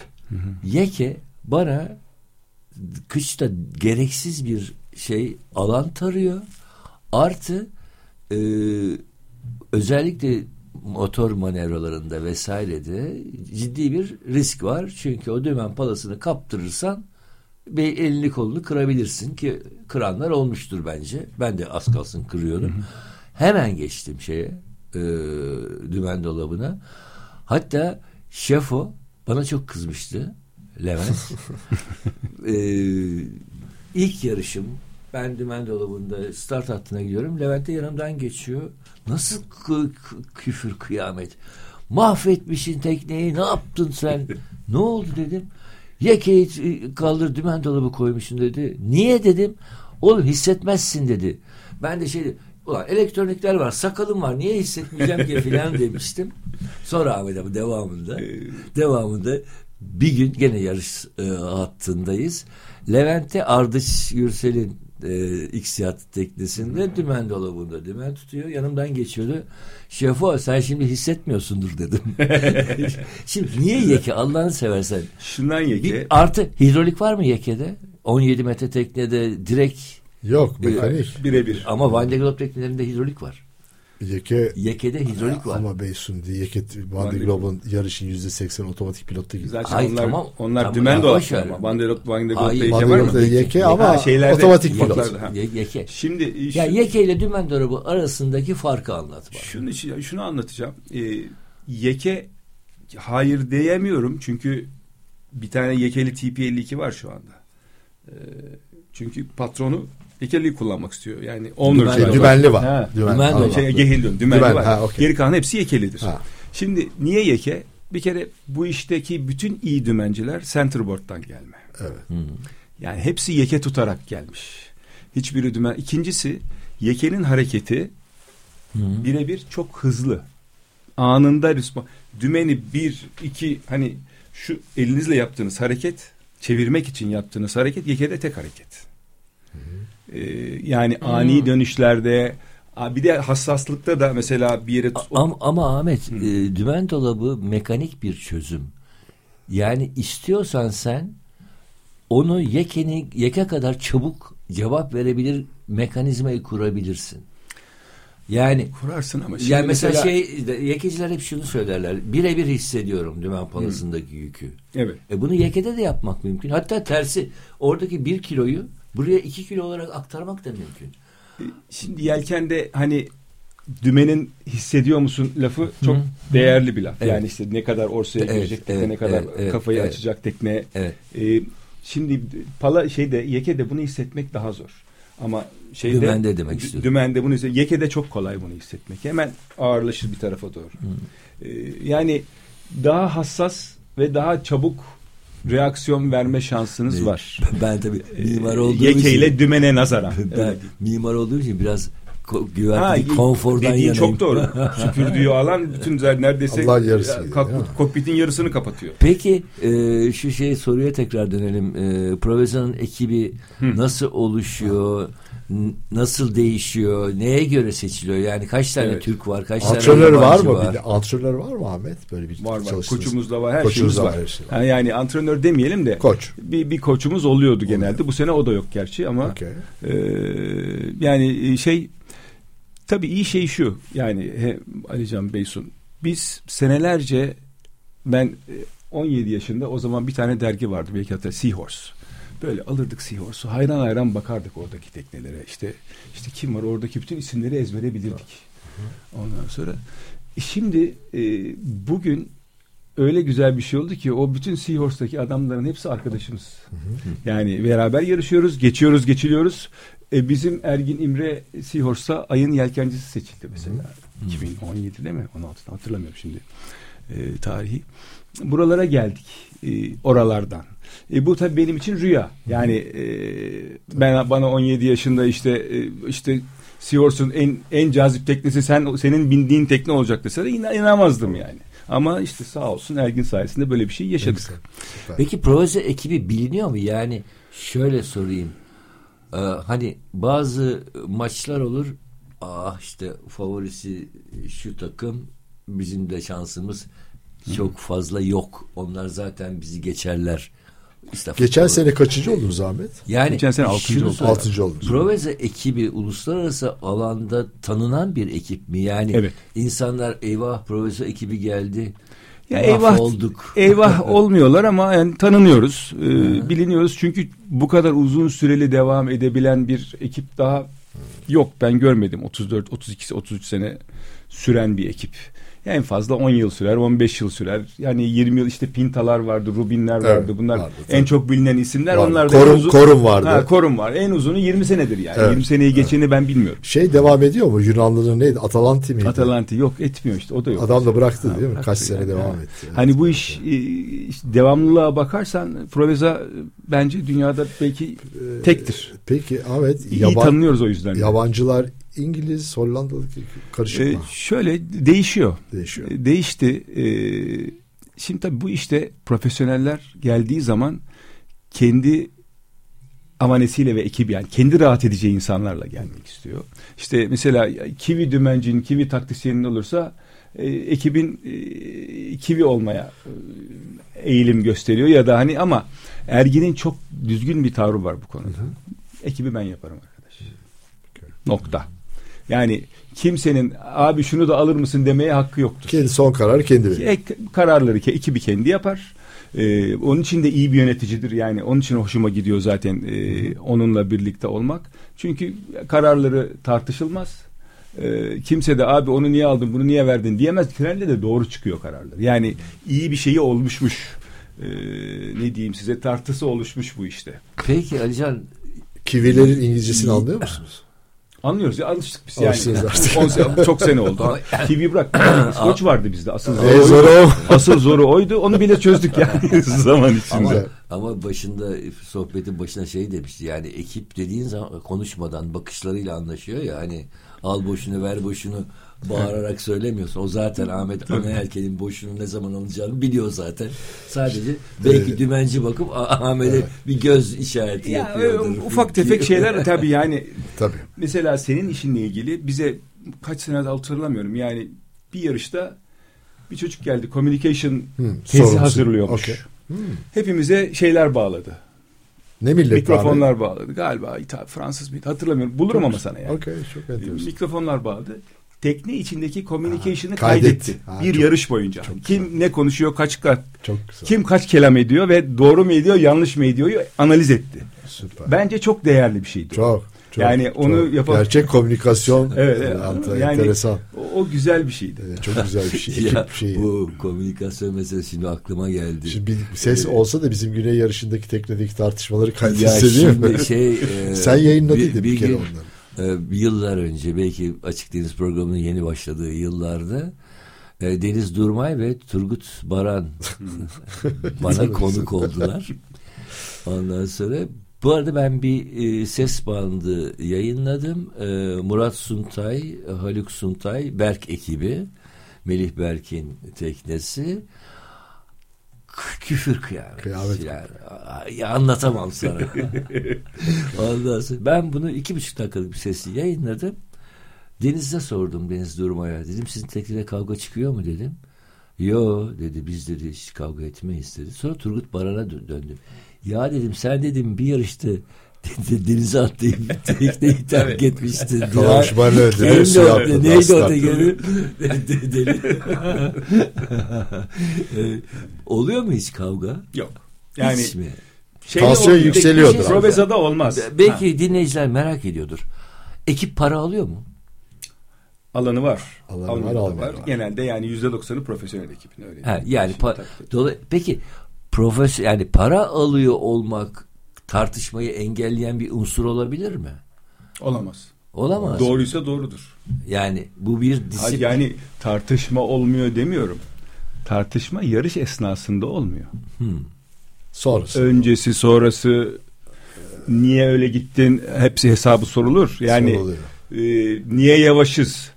Speaker 1: Yeke bana kışta gereksiz bir şey alan tarıyor. Artı e, özellikle motor manevralarında vesairede ciddi bir risk var. Çünkü o dümen palasını kaptırırsan bir elini kolunu kırabilirsin ki kıranlar olmuştur bence. Ben de az kalsın kırıyordum. Hemen geçtim şeye e, dümen dolabına. Hatta şefo bana çok kızmıştı. Levent. e, ilk yarışım ben dümen dolabında start hattına gidiyorum. Levent de yanımdan geçiyor. Nasıl kı- kı- küfür kıyamet. Mahvetmişsin tekneyi ne yaptın sen? ne oldu dedim. Yekeyi kaldır dümen dolabı koymuşsun dedi. Niye dedim. Oğlum hissetmezsin dedi. Ben de şey dedim, Ulan elektronikler var, sakalım var, niye hissetmeyeceğim ki filan demiştim. Sonra Ahmet abi devamında, devamında bir gün gene yarış e, hattındayız. Levent'te Ardıç Gürsel'in e, X yat teknesinde dümen dolabında dümen tutuyor. Yanımdan geçiyordu. Şefo sen şimdi hissetmiyorsundur dedim. şimdi niye yeke Allah'ını seversen.
Speaker 3: Şundan yeke.
Speaker 1: Bir artı hidrolik var mı yekede? 17 metre teknede direkt
Speaker 2: Yok mekanik.
Speaker 3: Birebir.
Speaker 1: ama Van de Globe teknelerinde hidrolik var.
Speaker 2: Yeke
Speaker 1: Yekede hidrolik var.
Speaker 2: ama Beysun diye Yeke Van de Globe'un yarışın yüzde seksen otomatik pilotta gibi.
Speaker 3: Zaten
Speaker 1: Hayır,
Speaker 3: onlar,
Speaker 1: tamam.
Speaker 3: onlar
Speaker 1: Tamam,
Speaker 3: dümen
Speaker 1: ver.
Speaker 3: ama. Van der Rohe- Van der Globe'da yeke var mı?
Speaker 2: Yeke
Speaker 3: Ha,
Speaker 2: ama
Speaker 3: şeylerde-
Speaker 2: otomatik pilot.
Speaker 3: Pilotlarda, ha.
Speaker 1: Ye- Yeke.
Speaker 3: Şimdi şu,
Speaker 1: Ya yeke ile dümen dolabı arasındaki farkı anlat bana.
Speaker 3: şunu, şunu anlatacağım. Ee, yeke hayır diyemiyorum çünkü bir tane yekeli TP52 var şu anda. Ee, çünkü patronu yekeli kullanmak istiyor. Yani owner
Speaker 2: Şey,
Speaker 1: dolabı.
Speaker 2: dümenli var.
Speaker 3: Ha.
Speaker 2: Dümen,
Speaker 1: Dümen
Speaker 2: anladım.
Speaker 1: dolabı.
Speaker 3: şey, Gehil diyorum, dümenli
Speaker 2: Dümen,
Speaker 3: var.
Speaker 2: ha, okey.
Speaker 3: Geri kalan hepsi yekelidir.
Speaker 2: Ha.
Speaker 3: Şimdi niye yeke? Bir kere bu işteki bütün iyi dümenciler centerboard'dan gelme.
Speaker 2: Evet.
Speaker 3: Yani hepsi yeke tutarak gelmiş. Hiçbiri dümen. İkincisi yekenin hareketi birebir çok hızlı. Anında respo- Dümeni bir, iki hani şu elinizle yaptığınız hareket çevirmek için yaptığınız hareket yekede tek hareket. Ee, yani ani dönüşlerde a, bir de hassaslıkta da mesela bir yere tut-
Speaker 1: Ama, ama Ahmet e, dümen dolabı mekanik bir çözüm. Yani istiyorsan sen onu yekeni yeke kadar çabuk cevap verebilir mekanizmayı kurabilirsin. Yani
Speaker 3: kurarsın ama şimdi
Speaker 1: yani mesela, şey yekeciler hep şunu söylerler. Birebir hissediyorum dümen palasındaki yükü.
Speaker 3: evet.
Speaker 1: E bunu yekede de yapmak mümkün. Hatta tersi oradaki bir kiloyu buraya iki kilo olarak aktarmak da mümkün.
Speaker 3: Şimdi yelkende hani dümenin hissediyor musun lafı çok değerli bir laf.
Speaker 1: Evet.
Speaker 3: Yani işte ne kadar orsaya
Speaker 1: Evet,
Speaker 3: girecek tekne,
Speaker 1: evet,
Speaker 3: ne kadar
Speaker 1: evet,
Speaker 3: kafayı
Speaker 1: evet.
Speaker 3: açacak tekne.
Speaker 1: Evet.
Speaker 3: Ee, şimdi pala şeyde yekede bunu hissetmek daha zor. Ama şeyde
Speaker 1: Dümende demek istiyorum.
Speaker 3: Dümende bunu hisset- yekede çok kolay bunu hissetmek. Hemen ağırlaşır bir tarafa doğru. Ee, yani daha hassas ve daha çabuk reaksiyon verme şansınız var.
Speaker 1: Ben tabii
Speaker 3: Ee,
Speaker 1: mimar olduğum
Speaker 3: Yeke
Speaker 1: için
Speaker 3: ile dümene nazaran.
Speaker 1: ben
Speaker 3: Evet.
Speaker 1: mimar olduğum için biraz güvenli
Speaker 3: Ha,
Speaker 1: bir konfordan
Speaker 3: dediğin
Speaker 1: yanayım.
Speaker 3: çok doğru. Süpürdüğü alan bütün neredeyse
Speaker 2: Allah'ın yarısı
Speaker 3: e,
Speaker 2: değil mi?
Speaker 3: kokpitin yarısını kapatıyor.
Speaker 1: Peki e, şu şey soruya tekrar dönelim. E, Profesyonel ekibi nasıl oluşuyor? Nasıl değişiyor? Neye göre seçiliyor? Yani kaç tane
Speaker 3: Evet.
Speaker 1: Türk var? Kaç tane
Speaker 2: Antrenör var
Speaker 1: yabancı
Speaker 2: mı? Bir de antrenör var mı Ahmet? Böyle bir
Speaker 3: Var var. Koçumuz da var. Her şeyimiz
Speaker 2: da
Speaker 3: var.
Speaker 2: var, her şey var.
Speaker 3: Yani antrenör demeyelim de
Speaker 2: Koç.
Speaker 3: bir, bir koçumuz oluyordu genelde. Bu sene o da yok gerçi ama
Speaker 2: Okey.
Speaker 3: e, yani şey tabii iyi şey şu. Yani he, Alican Beysun biz senelerce ben e, 17 yaşında o zaman bir tane dergi vardı belki hatta Seahorse. Böyle alırdık Seahorse'u hayran hayran bakardık oradaki teknelere. İşte işte kim var oradaki bütün isimleri ezbere bilirdik. Ondan sonra e, şimdi e, bugün öyle güzel bir şey oldu ki o bütün Seahorse'daki adamların hepsi arkadaşımız. Yani beraber yarışıyoruz, geçiyoruz, geçiliyoruz. E, bizim Ergin İmre Seahorse'ta ayın yelkencisi seçildi mesela. 2017'de mi? 16'da hatırlamıyorum şimdi e, tarihi. Buralara geldik e, oralardan. E, bu tabii benim için rüya. Yani e, ben bana 17 yaşında işte e, işte Seahorse'un en en cazip teknesi sen senin bindiğin tekne olacak dese de inan- inanamazdım yani. Ama işte sağ olsun Ergin sayesinde böyle bir şey yaşadık.
Speaker 1: Peki profesyonel ekibi biliniyor mu? Yani şöyle sorayım. Ee, hani bazı maçlar olur. Ah işte favorisi şu takım bizim de şansımız çok fazla yok. Onlar zaten bizi geçerler Estağfurullah.
Speaker 2: Geçen sene kaçıncı oldunuz Ahmet?
Speaker 1: Yani
Speaker 3: Geçen sene altıncı oldu.
Speaker 2: Altıncı oldunuz.
Speaker 1: Proveza ekibi uluslararası alanda tanınan bir ekip mi? Yani
Speaker 3: Evet.
Speaker 1: insanlar eyvah Proveza ekibi geldi.
Speaker 3: Ya eyvah
Speaker 1: olduk.
Speaker 3: eyvah olmuyorlar ama yani tanınıyoruz, e, biliniyoruz çünkü bu kadar uzun süreli devam edebilen bir ekip daha yok ben görmedim 34 32 33 sene süren bir ekip. En fazla 10 yıl sürer, 15 yıl sürer. Yani 20 yıl işte Pintalar vardı, Rubinler
Speaker 2: Evet,
Speaker 3: vardı. Bunlar
Speaker 2: vardı, tabii.
Speaker 3: en çok bilinen isimler.
Speaker 2: Vardı.
Speaker 3: Onlar da en
Speaker 2: Korum-
Speaker 3: uzun-
Speaker 2: Korum vardı.
Speaker 3: Ha, korum var. En uzunu 20 senedir yani.
Speaker 2: Evet,
Speaker 3: 20 seneyi geçeni ben bilmiyorum.
Speaker 2: Şey devam ediyor mu? Yunanlıların neydi? Atalanti miydi?
Speaker 3: Atalanti yok etmiyor işte o da yok.
Speaker 2: Adam da bıraktı
Speaker 3: Ha,
Speaker 2: değil mi?
Speaker 3: bıraktı
Speaker 2: Kaç sene
Speaker 3: yani.
Speaker 2: devam
Speaker 3: Ha.
Speaker 2: etti. Evet.
Speaker 3: Hani bu iş e, işte devamlılığa bakarsan Proveza e, bence dünyada belki tektir.
Speaker 2: Peki Ahmet
Speaker 3: İyi
Speaker 2: yaban,
Speaker 3: tanınıyoruz o yüzden.
Speaker 2: yabancılar İngiliz, Hollandalı karışık
Speaker 3: E,
Speaker 2: mı?
Speaker 3: şöyle değişiyor.
Speaker 2: Değişiyor.
Speaker 3: E, Değişti. E, şimdi tabii bu işte profesyoneller geldiği zaman kendi amanesiyle ve ekibi yani kendi rahat edeceği insanlarla gelmek istiyor. İşte mesela kivi dümencin, kivi taktisyenin olursa e, ekibin e, kivi olmaya e, eğilim gösteriyor ya da hani ama Ergin'in çok düzgün bir tavrı var bu konuda. Ekibi ben yaparım arkadaş. Nokta. Yani kimsenin abi şunu da alır mısın demeye hakkı yoktur.
Speaker 2: Kendi son kararı kendi veriyor.
Speaker 3: Ek, kararları ke- ekibi kendi yapar. Ee, onun için de iyi bir yöneticidir. Yani onun için hoşuma gidiyor zaten e, onunla birlikte olmak. Çünkü kararları tartışılmaz. Ee, kimse de abi onu niye aldın bunu niye verdin diyemez. Genelde de doğru çıkıyor kararlar. Yani iyi bir şeyi olmuşmuş. Ee, ne diyeyim size tartısı oluşmuş bu işte.
Speaker 1: Peki Alican
Speaker 2: Kivilerin İngilizcesini anlıyor musunuz?
Speaker 3: Anlıyoruz ya alıştık biz yani.
Speaker 2: artık.
Speaker 3: Sene- çok sene oldu. TV bırak. İskoç vardı bizde. Asıl zoru, oydu.
Speaker 2: zoru o.
Speaker 3: Asıl zoru oydu. Onu bile çözdük yani zaman içinde.
Speaker 1: ama, ama başında sohbetin başına şey demişti yani ekip dediğin zaman konuşmadan bakışlarıyla anlaşıyor ya hani al boşunu ver boşunu bağırarak söylemiyorsun. O zaten Ahmet Anayelken'in boşunu ne zaman alacağını biliyor zaten. Sadece belki dümenci bakıp "Ah- Ahmet'e bir göz işareti
Speaker 3: Ya,
Speaker 1: yapıyordur.
Speaker 3: e, ufak tefek şeyler tabii yani
Speaker 2: Tabii.
Speaker 3: mesela senin işinle ilgili bize kaç sene hatırlamıyorum yani bir yarışta bir çocuk geldi communication
Speaker 2: Hı,
Speaker 3: tezi
Speaker 2: sorumlusu.
Speaker 3: hazırlıyormuş.
Speaker 2: Okey.
Speaker 3: Hepimize şeyler bağladı.
Speaker 2: Ne millet
Speaker 3: Mikrofonlar bağladı. Galiba İtalya, Fransız mıydı hatırlamıyorum. Bulurum ama sana yani.
Speaker 2: Okey çok enteresan.
Speaker 3: Mikrofonlar bağladı. Tekne içindeki communication'ı
Speaker 2: kaydetti.
Speaker 3: kaydetti.
Speaker 2: Ha,
Speaker 3: bir
Speaker 2: çok-
Speaker 3: yarış boyunca.
Speaker 2: çok
Speaker 3: Kim ne konuşuyor, kaç kaç
Speaker 2: Çok güzel.
Speaker 3: kim kaç kelam ediyor ve doğru mu ediyor, yanlış mı ediyor analiz etti.
Speaker 2: Süper.
Speaker 3: Bence çok değerli bir şeydi.
Speaker 2: Çok. çok
Speaker 3: Yani onu
Speaker 2: çok.
Speaker 3: yapalım.
Speaker 2: Gerçek komünikasyon.
Speaker 3: Evet, Yani
Speaker 2: enteresan.
Speaker 3: O, o güzel bir şeydi.
Speaker 2: Evet, çok güzel bir şey.
Speaker 1: Ya,
Speaker 2: Ekip şeyi.
Speaker 1: bu komünikasyon meselesi şimdi aklıma geldi.
Speaker 2: Şimdi bir ses olsa da bizim güney yarışındaki teknedeki tartışmaları
Speaker 1: ya
Speaker 2: kaydetse değil mi?
Speaker 1: şey e,
Speaker 2: Sen yayınladın
Speaker 1: bir,
Speaker 2: bir,
Speaker 1: bir
Speaker 2: kere
Speaker 1: gün,
Speaker 2: onları.
Speaker 1: E, yıllar önce belki Açık Deniz programının yeni başladığı yıllarda e, Deniz Durmay ve Turgut Baran bana konuk oldular. Ondan sonra bu arada ben bir e, ses bandı yayınladım. E, Murat Suntay, Haluk Suntay, Berk ekibi, Melih Berk'in teknesi küfür kıyamet.
Speaker 2: Kıyamet.
Speaker 1: Yani, anlatamam sana. Ondan sonra ben bunu iki buçuk dakikalık bir sesli yayınladım. Deniz'e sordum Deniz Durma'ya. Dedim sizin teknede kavga çıkıyor mu dedim. Yo dedi biz dedi hiç kavga etmeyiz dedi. Sonra Turgut Baran'a dö- döndüm. Ya dedim sen dedim bir yarışta denize atlayıp tekneyi terk
Speaker 2: öyle.
Speaker 1: Neydi
Speaker 2: Suya
Speaker 1: o,
Speaker 2: atladı,
Speaker 1: neydi o tekeri? De- Deli. Oluyor mu hiç kavga?
Speaker 3: Yok. Yani
Speaker 1: hiç mi?
Speaker 3: şeyde
Speaker 2: Tansiyon
Speaker 3: olmuyor.
Speaker 2: yükseliyordur abi.
Speaker 3: Proveza'da olmaz.
Speaker 1: Be- Belki dinleyiciler merak ediyordur. Ekip para alıyor mu?
Speaker 3: Alanı var.
Speaker 2: Alanı
Speaker 3: Almayanı
Speaker 2: var, almayanı var.
Speaker 3: Genelde yani yüzde doksanı profesyonel ekibin öyle.
Speaker 1: Ha, yani pa- dola- peki profes yani para alıyor olmak tartışmayı engelleyen bir unsur olabilir mi?
Speaker 3: Olamaz.
Speaker 1: Olamaz.
Speaker 3: Doğruysa doğrudur.
Speaker 1: Yani bu bir disiplin.
Speaker 3: yani tartışma olmuyor demiyorum. Tartışma yarış esnasında olmuyor.
Speaker 2: Sonrası.
Speaker 3: Öncesi sonrası niye öyle gittin hepsi hesabı sorulur. Yani e, niye yavaşız?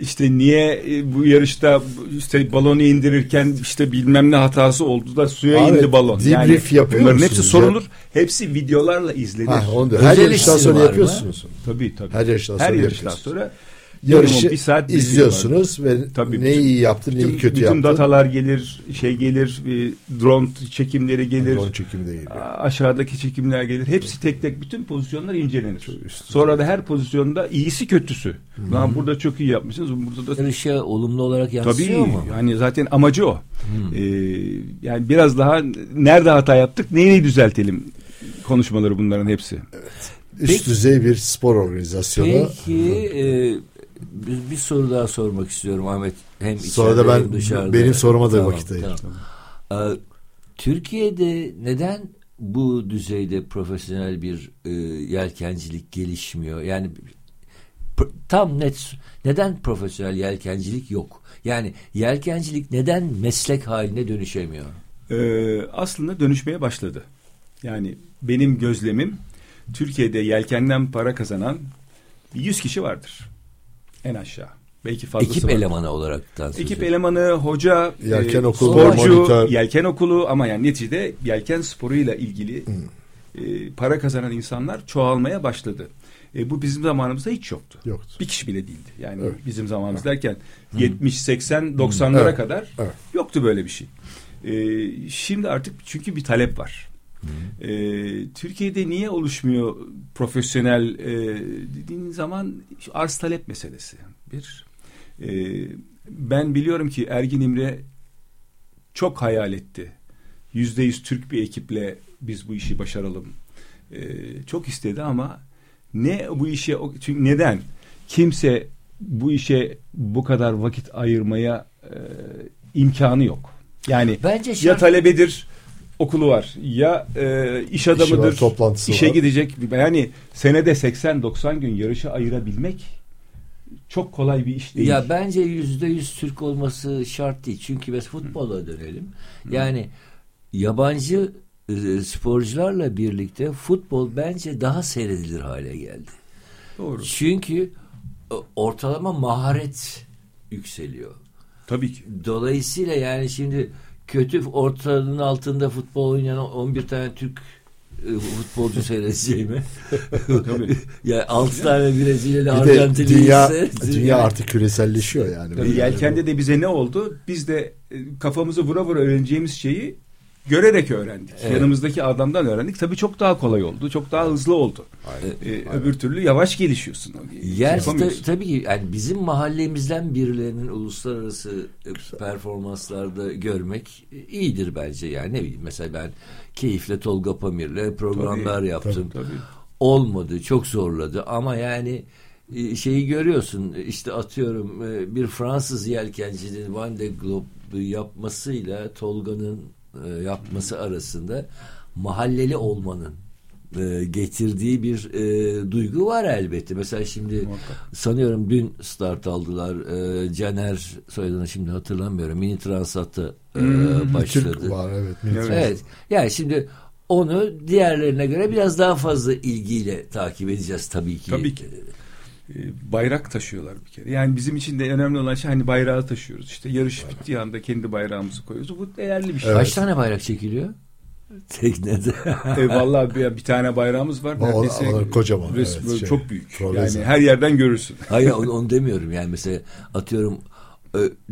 Speaker 3: İşte niye e, bu yarışta işte balonu indirirken işte bilmem ne hatası oldu da suya
Speaker 2: Abi,
Speaker 3: indi balon.
Speaker 2: debrief yapıyor
Speaker 3: bunların
Speaker 2: musunuz
Speaker 3: hepsi
Speaker 2: ya?
Speaker 3: sorulur. Hepsi videolarla izlenir.
Speaker 2: Ha, onu. Her
Speaker 1: Özel
Speaker 2: yarıştan sonra
Speaker 1: var mı?
Speaker 2: yapıyorsunuz.
Speaker 3: Tabii tabii.
Speaker 2: Her yarıştan
Speaker 3: Her
Speaker 2: sonra
Speaker 3: yarıştan
Speaker 2: yapıyorsun.
Speaker 3: sonra
Speaker 2: yarışı
Speaker 3: bir saat
Speaker 2: izliyorsunuz ve
Speaker 3: Tabii,
Speaker 2: neyi
Speaker 3: bütün-
Speaker 2: iyi yaptı, neyi
Speaker 3: bütün,
Speaker 2: kötü
Speaker 3: bütün
Speaker 2: yaptı.
Speaker 3: datalar gelir, şey gelir, e, drone çekimleri gelir.
Speaker 2: Drone çekimi de geliyor.
Speaker 3: a- Aşağıdaki çekimler gelir. Hepsi tek tek bütün pozisyonlar incelenir. Sonra da her pozisyonda iyisi kötüsü. Lan burada çok iyi yapmışsınız. Burada da
Speaker 1: Yarışa olumlu olarak
Speaker 3: Tabii
Speaker 1: yansıyor mu?
Speaker 3: yani zaten amacı o. Ee, yani biraz daha nerede hata yaptık, neyi düzeltelim konuşmaları bunların hepsi.
Speaker 2: Üst
Speaker 1: Peki-
Speaker 2: düzey bir spor organizasyonu.
Speaker 1: Peki e, bir, bir soru daha sormak istiyorum Ahmet. Hem
Speaker 2: Sonra
Speaker 1: içeride
Speaker 2: da ben
Speaker 1: hem dışarıda.
Speaker 2: benim soruma da
Speaker 1: Tamam,
Speaker 2: vakit ayır.
Speaker 1: tamam. Ee, Türkiye'de neden bu düzeyde profesyonel bir e, yelkencilik gelişmiyor? Yani tam net neden profesyonel yelkencilik yok? Yani yelkencilik neden meslek haline dönüşemiyor?
Speaker 3: Ee, aslında dönüşmeye başladı. Yani benim gözlemim Türkiye'de yelkenden para kazanan 100 kişi vardır. En aşağı. Belki fazlası
Speaker 1: Ekip
Speaker 3: vardır.
Speaker 1: elemanı olarak
Speaker 3: Ekip elemanı, hoca,
Speaker 2: Yelken
Speaker 3: e,
Speaker 2: okulu,
Speaker 3: sporcu,
Speaker 2: monitör.
Speaker 3: yelken okulu ama yani neticede yelken sporuyla ilgili e, para kazanan insanlar çoğalmaya başladı. E, bu bizim zamanımızda hiç yoktu.
Speaker 2: Yoktu.
Speaker 3: Bir kişi bile değildi. Yani
Speaker 2: Evet.
Speaker 3: bizim zamanımız derken 70, 80, 90'lara
Speaker 2: Evet.
Speaker 3: kadar
Speaker 2: Evet.
Speaker 3: yoktu böyle bir şey. E, şimdi artık çünkü bir talep var. E, Türkiye'de niye oluşmuyor profesyonel e, dediğin zaman arz talep meselesi. Bir, e, ben biliyorum ki Ergin İmre çok hayal etti. Yüzde yüz Türk bir ekiple biz bu işi başaralım. E, çok istedi ama ne bu işe çünkü neden kimse bu işe bu kadar vakit ayırmaya e, imkanı yok. Yani
Speaker 1: Bence
Speaker 3: ya
Speaker 1: şart-
Speaker 3: talebedir okulu var ya e, iş adamıdır
Speaker 2: var, toplantısı
Speaker 3: işe
Speaker 2: var.
Speaker 3: gidecek yani senede 80-90 gün yarışa ayırabilmek çok kolay bir iş değil.
Speaker 1: Ya bence yüzde yüz Türk olması şart değil. Çünkü biz futbola dönelim. Yani yabancı e, sporcularla birlikte futbol bence daha seyredilir hale geldi.
Speaker 3: Doğru.
Speaker 1: Çünkü e, ortalama maharet yükseliyor.
Speaker 3: Tabii ki.
Speaker 1: Dolayısıyla yani şimdi kötü ortalığın altında futbol oynayan 11 tane Türk e, futbolcu seyredeceğimi.
Speaker 3: Tabii.
Speaker 1: ya 6 tane Brezilyalı Arjantinli
Speaker 2: dünya,
Speaker 1: ise-
Speaker 2: dünya artık küreselleşiyor yani.
Speaker 3: Tabii yelkende de bize ne oldu? Biz de e, kafamızı vura vura öğreneceğimiz şeyi görerek öğrendik.
Speaker 1: Evet.
Speaker 3: Yanımızdaki adamdan öğrendik. Tabii çok daha kolay oldu. Çok daha hızlı oldu. Ee, öbür türlü yavaş gelişiyorsun.
Speaker 1: Yer
Speaker 3: Şey Yapamıyorsun.
Speaker 1: ta- tabii ki yani bizim mahallemizden birilerinin uluslararası e, performanslarda görmek iyidir bence yani ne bileyim mesela ben keyifle Tolga Pamir'le programlar
Speaker 3: Tabii,
Speaker 1: yaptım.
Speaker 3: Tabii.
Speaker 1: Olmadı çok zorladı ama yani e, şeyi görüyorsun işte atıyorum e, bir Fransız yelkencinin Van de Globe yapmasıyla Tolga'nın e, yapması arasında mahalleli olmanın e, getirdiği bir e, duygu var elbette. Mesela şimdi
Speaker 3: Muhakkak.
Speaker 1: sanıyorum dün start aldılar. E, Caner soyadını şimdi hatırlamıyorum. Mini Transat'ta e,
Speaker 3: Hmm,
Speaker 1: başladı.
Speaker 2: Türk var evet.
Speaker 3: Evet.
Speaker 1: Evet. Yani şimdi onu diğerlerine göre biraz daha fazla ilgiyle takip edeceğiz tabii ki.
Speaker 3: Tabii ki. Ee, bayrak taşıyorlar bir kere. Yani bizim için de önemli olan şey hani bayrağı taşıyoruz. İşte yarış bittiği anda kendi bayrağımızı koyuyoruz. Bu değerli bir şey.
Speaker 2: Evet.
Speaker 1: Kaç tane bayrak çekiliyor? Teknede.
Speaker 3: E, vallahi bir, bir tane bayrağımız var.
Speaker 2: O-
Speaker 3: Neredeyse
Speaker 2: onlar kocaman,
Speaker 3: res-
Speaker 2: evet, şey,
Speaker 3: çok büyük. Yani her yerden görürsün.
Speaker 1: Hayır onu, onu demiyorum yani mesela atıyorum e,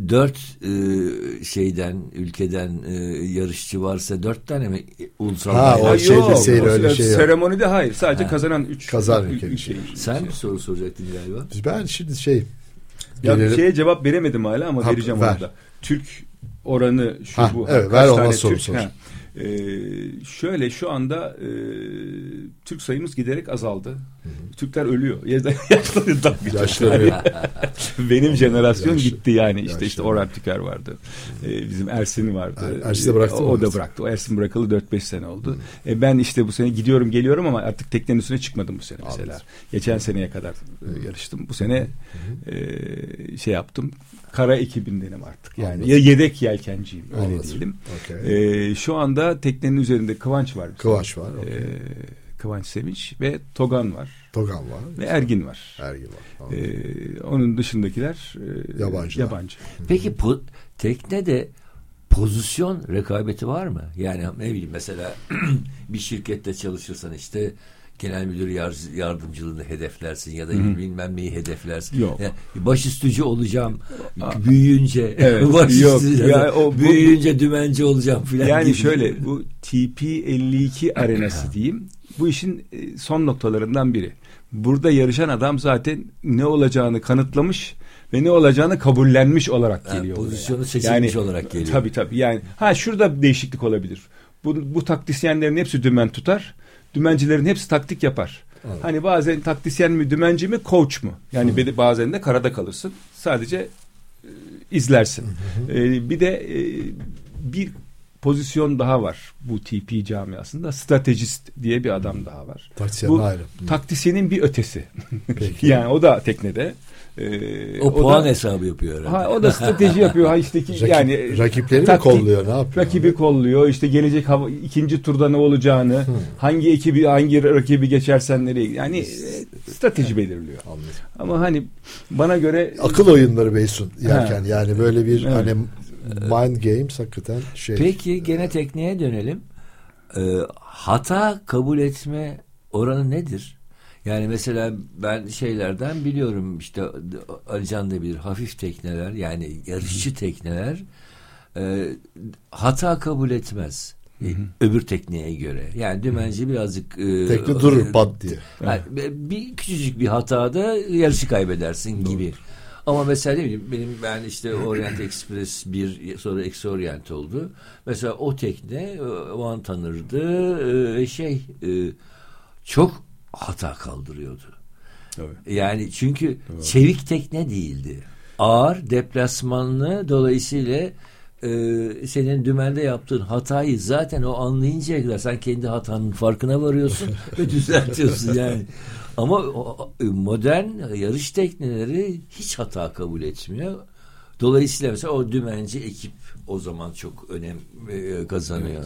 Speaker 1: dört e, şeyden ülkeden e, yarışçı varsa dört tane mi ulusal
Speaker 2: Ha, o şeyde
Speaker 3: yok,
Speaker 2: seyir
Speaker 3: o
Speaker 2: öyle şey yok.
Speaker 3: Seremonide hayır. Sadece
Speaker 1: Ha.
Speaker 3: kazanan üç.
Speaker 2: Kazanan
Speaker 3: üç-
Speaker 2: ülke
Speaker 3: üç
Speaker 2: şey.
Speaker 1: Sen bir soru soracaktın galiba.
Speaker 2: Ben şimdi şey
Speaker 3: Ya
Speaker 2: gelelim.
Speaker 3: şeye cevap veremedim hala ama
Speaker 2: Ha,
Speaker 3: vereceğim
Speaker 2: ver.
Speaker 3: orada. Türk oranı şu
Speaker 2: Ha,
Speaker 3: bu.
Speaker 2: evet,
Speaker 3: kaç
Speaker 2: ver,
Speaker 3: tane
Speaker 2: soru
Speaker 3: Türk?
Speaker 2: sor.
Speaker 3: Ee, şöyle şu anda e, Türk sayımız giderek azaldı. Türkler ölüyor. Yaşlanıyor tabii.
Speaker 2: yaşlanıyor.
Speaker 3: Benim jenerasyon
Speaker 2: Yaşlı-
Speaker 3: gitti yani işte
Speaker 2: yaşlı.
Speaker 3: işte Orhan Tüker vardı. Ee, bizim Ersin vardı.
Speaker 2: Er- Ersin de bıraktı
Speaker 3: o, o da bıraktı. O Ersin bırakalı 4-5 sene oldu. E, ben işte bu sene gidiyorum geliyorum ama artık teknenin üstüne çıkmadım bu sene mesela.
Speaker 2: Anladım.
Speaker 3: Geçen seneye kadar e, yarıştım. Bu sene e, şey yaptım. Kara ekibindenim artık. Yani
Speaker 2: Anladım.
Speaker 3: ya yedek yelkenciyim öyle
Speaker 2: Anladım.
Speaker 3: diyelim.
Speaker 2: Okey.
Speaker 3: E, şu anda teknenin üzerinde Kıvanç var.
Speaker 2: Kıvanç var, okey.
Speaker 3: E, Kıvanç Sevinç ve Togan var
Speaker 2: Togan var.
Speaker 3: ve Ergin var.
Speaker 2: Ergin var.
Speaker 3: Ee, onun dışındakiler e,
Speaker 2: Yabancılar.
Speaker 3: yabancı.
Speaker 1: Peki po- teknede pozisyon rekabeti var mı? Yani ne bileyim mesela bir şirkette çalışırsan işte genel müdür yar- yardımcılığını hedeflersin ya da bilmem neyi hedeflersin.
Speaker 3: Yok.
Speaker 1: Yani baş üstücü olacağım büyüyünce.
Speaker 3: Evet,
Speaker 1: baş
Speaker 3: yok.
Speaker 1: üstücü
Speaker 3: Ya
Speaker 1: ya da
Speaker 3: o bu-
Speaker 1: büyüyünce dümenci olacağım filan.
Speaker 3: Yani
Speaker 1: gibi.
Speaker 3: şöyle bu TP52 arenası diyeyim. Bu işin e, son noktalarından biri. Burada yarışan adam zaten ne olacağını kanıtlamış ve ne olacağını kabullenmiş olarak geliyor. buraya.
Speaker 1: pozisyonu seçilmiş olarak geliyor.
Speaker 3: Tabii tabii. Yani ha şurada bir değişiklik olabilir. Bu, bu taktisyenlerin hepsi dümen tutar. Dümencilerin hepsi taktik yapar. Hani bazen taktisyen mi dümenci mi coach mu? Yani de bazen de karada kalırsın. Sadece e, izlersin. E, bir de e, bir pozisyon daha var bu TP camiasında. Stratejist diye bir adam daha var.
Speaker 2: Taktisyen
Speaker 3: Bu
Speaker 2: ayrı.
Speaker 3: taktisyenin bir ötesi.
Speaker 2: Peki.
Speaker 3: yani o da teknede. E,
Speaker 1: o, puan
Speaker 3: da,
Speaker 1: hesabı yapıyor herhalde.
Speaker 3: Ha, o da strateji yapıyor. Ha işte ki,
Speaker 2: Rakip-
Speaker 3: yani
Speaker 2: rakipleri mi
Speaker 3: taktik-
Speaker 2: kolluyor ne yapıyor?
Speaker 3: Rakibi kolluyor. işte gelecek hava, ikinci turda ne olacağını, hangi ekibi hangi rakibi geçersen nereye yani e, strateji belirliyor.
Speaker 2: Anladım.
Speaker 3: Ama hani bana göre
Speaker 2: Akıl oyunları Beysun yerken
Speaker 3: Ha.
Speaker 2: yani böyle bir
Speaker 3: Evet.
Speaker 2: hani mind games hakikaten şey.
Speaker 1: Peki gene tekniğe dönelim. Ee, hata kabul etme oranı nedir? Yani mesela ben şeylerden biliyorum işte Alican da bilir hafif tekneler yani yarışçı tekneler e, hata kabul etmez. E, Öbür tekniğe göre. Yani dümenci birazcık e,
Speaker 2: Tekne durur
Speaker 1: e,
Speaker 2: pat diye.
Speaker 1: yani bir küçücük bir hatada yarışı kaybedersin gibi. Ama mesela ne bileyim benim ben işte Orient Express bir sonra Ex Orient oldu. Mesela o tekne e, o an tanırdı e, şey e, çok hata kaldırıyordu.
Speaker 3: Tabii.
Speaker 1: Yani çünkü çevik tekne değildi. Ağır, deplasmanlı dolayısıyla e, senin dümende yaptığın hatayı zaten o anlayıncaya kadar sen kendi hatanın farkına varıyorsun ve düzeltiyorsun yani. Ama modern yarış tekneleri hiç hata kabul etmiyor. Dolayısıyla mesela o dümenci ekip o zaman çok önem e, kazanıyor.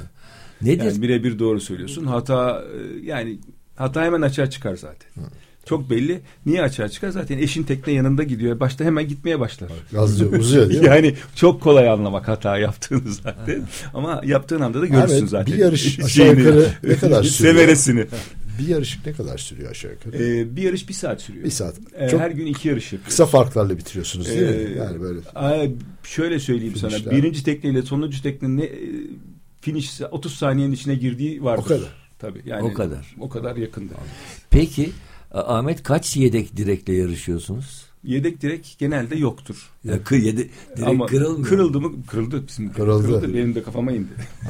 Speaker 1: Nedir?
Speaker 3: yani birebir doğru söylüyorsun. Hata e, yani hata hemen açığa çıkar zaten. Çok belli. Niye açığa çıkar? Zaten eşin tekne yanında gidiyor. Başta hemen gitmeye başlar.
Speaker 2: Gazlıyor, uzuyor değil mi?
Speaker 3: yani çok kolay anlamak hata yaptığını zaten. Ama yaptığın anda da görürsün
Speaker 2: Evet,
Speaker 3: zaten.
Speaker 2: bir yarış aşağı yukarı ne kadar sürüyor?
Speaker 3: Severesini.
Speaker 2: Bir yarış ne kadar sürüyor aşağı yukarı?
Speaker 3: Ee, bir yarış bir saat sürüyor.
Speaker 2: bir saat.
Speaker 3: Ee,
Speaker 2: Çok
Speaker 3: her gün iki yarış yapıyor.
Speaker 2: kısa farklarla bitiriyorsunuz değil mi?
Speaker 3: Ee,
Speaker 2: Yani böyle.
Speaker 3: şöyle söyleyeyim sana.
Speaker 2: Finişler.
Speaker 3: Birinci tekneyle sonuncu teknenin ne, e, finish 30 saniyenin içine girdiği vardır.
Speaker 2: O kadar.
Speaker 3: Tabii. Yani
Speaker 1: O kadar.
Speaker 3: O kadar yakında.
Speaker 1: Peki Ahmet kaç yedek direkle yarışıyorsunuz?
Speaker 3: Yedek direk genelde yoktur.
Speaker 1: Ya kı- yedi, direk
Speaker 3: Ama
Speaker 1: kırılmıyor.
Speaker 3: kırıldı mı? Kırıldı. Bizim
Speaker 2: Kırıldı.
Speaker 3: Benim de kafama indi.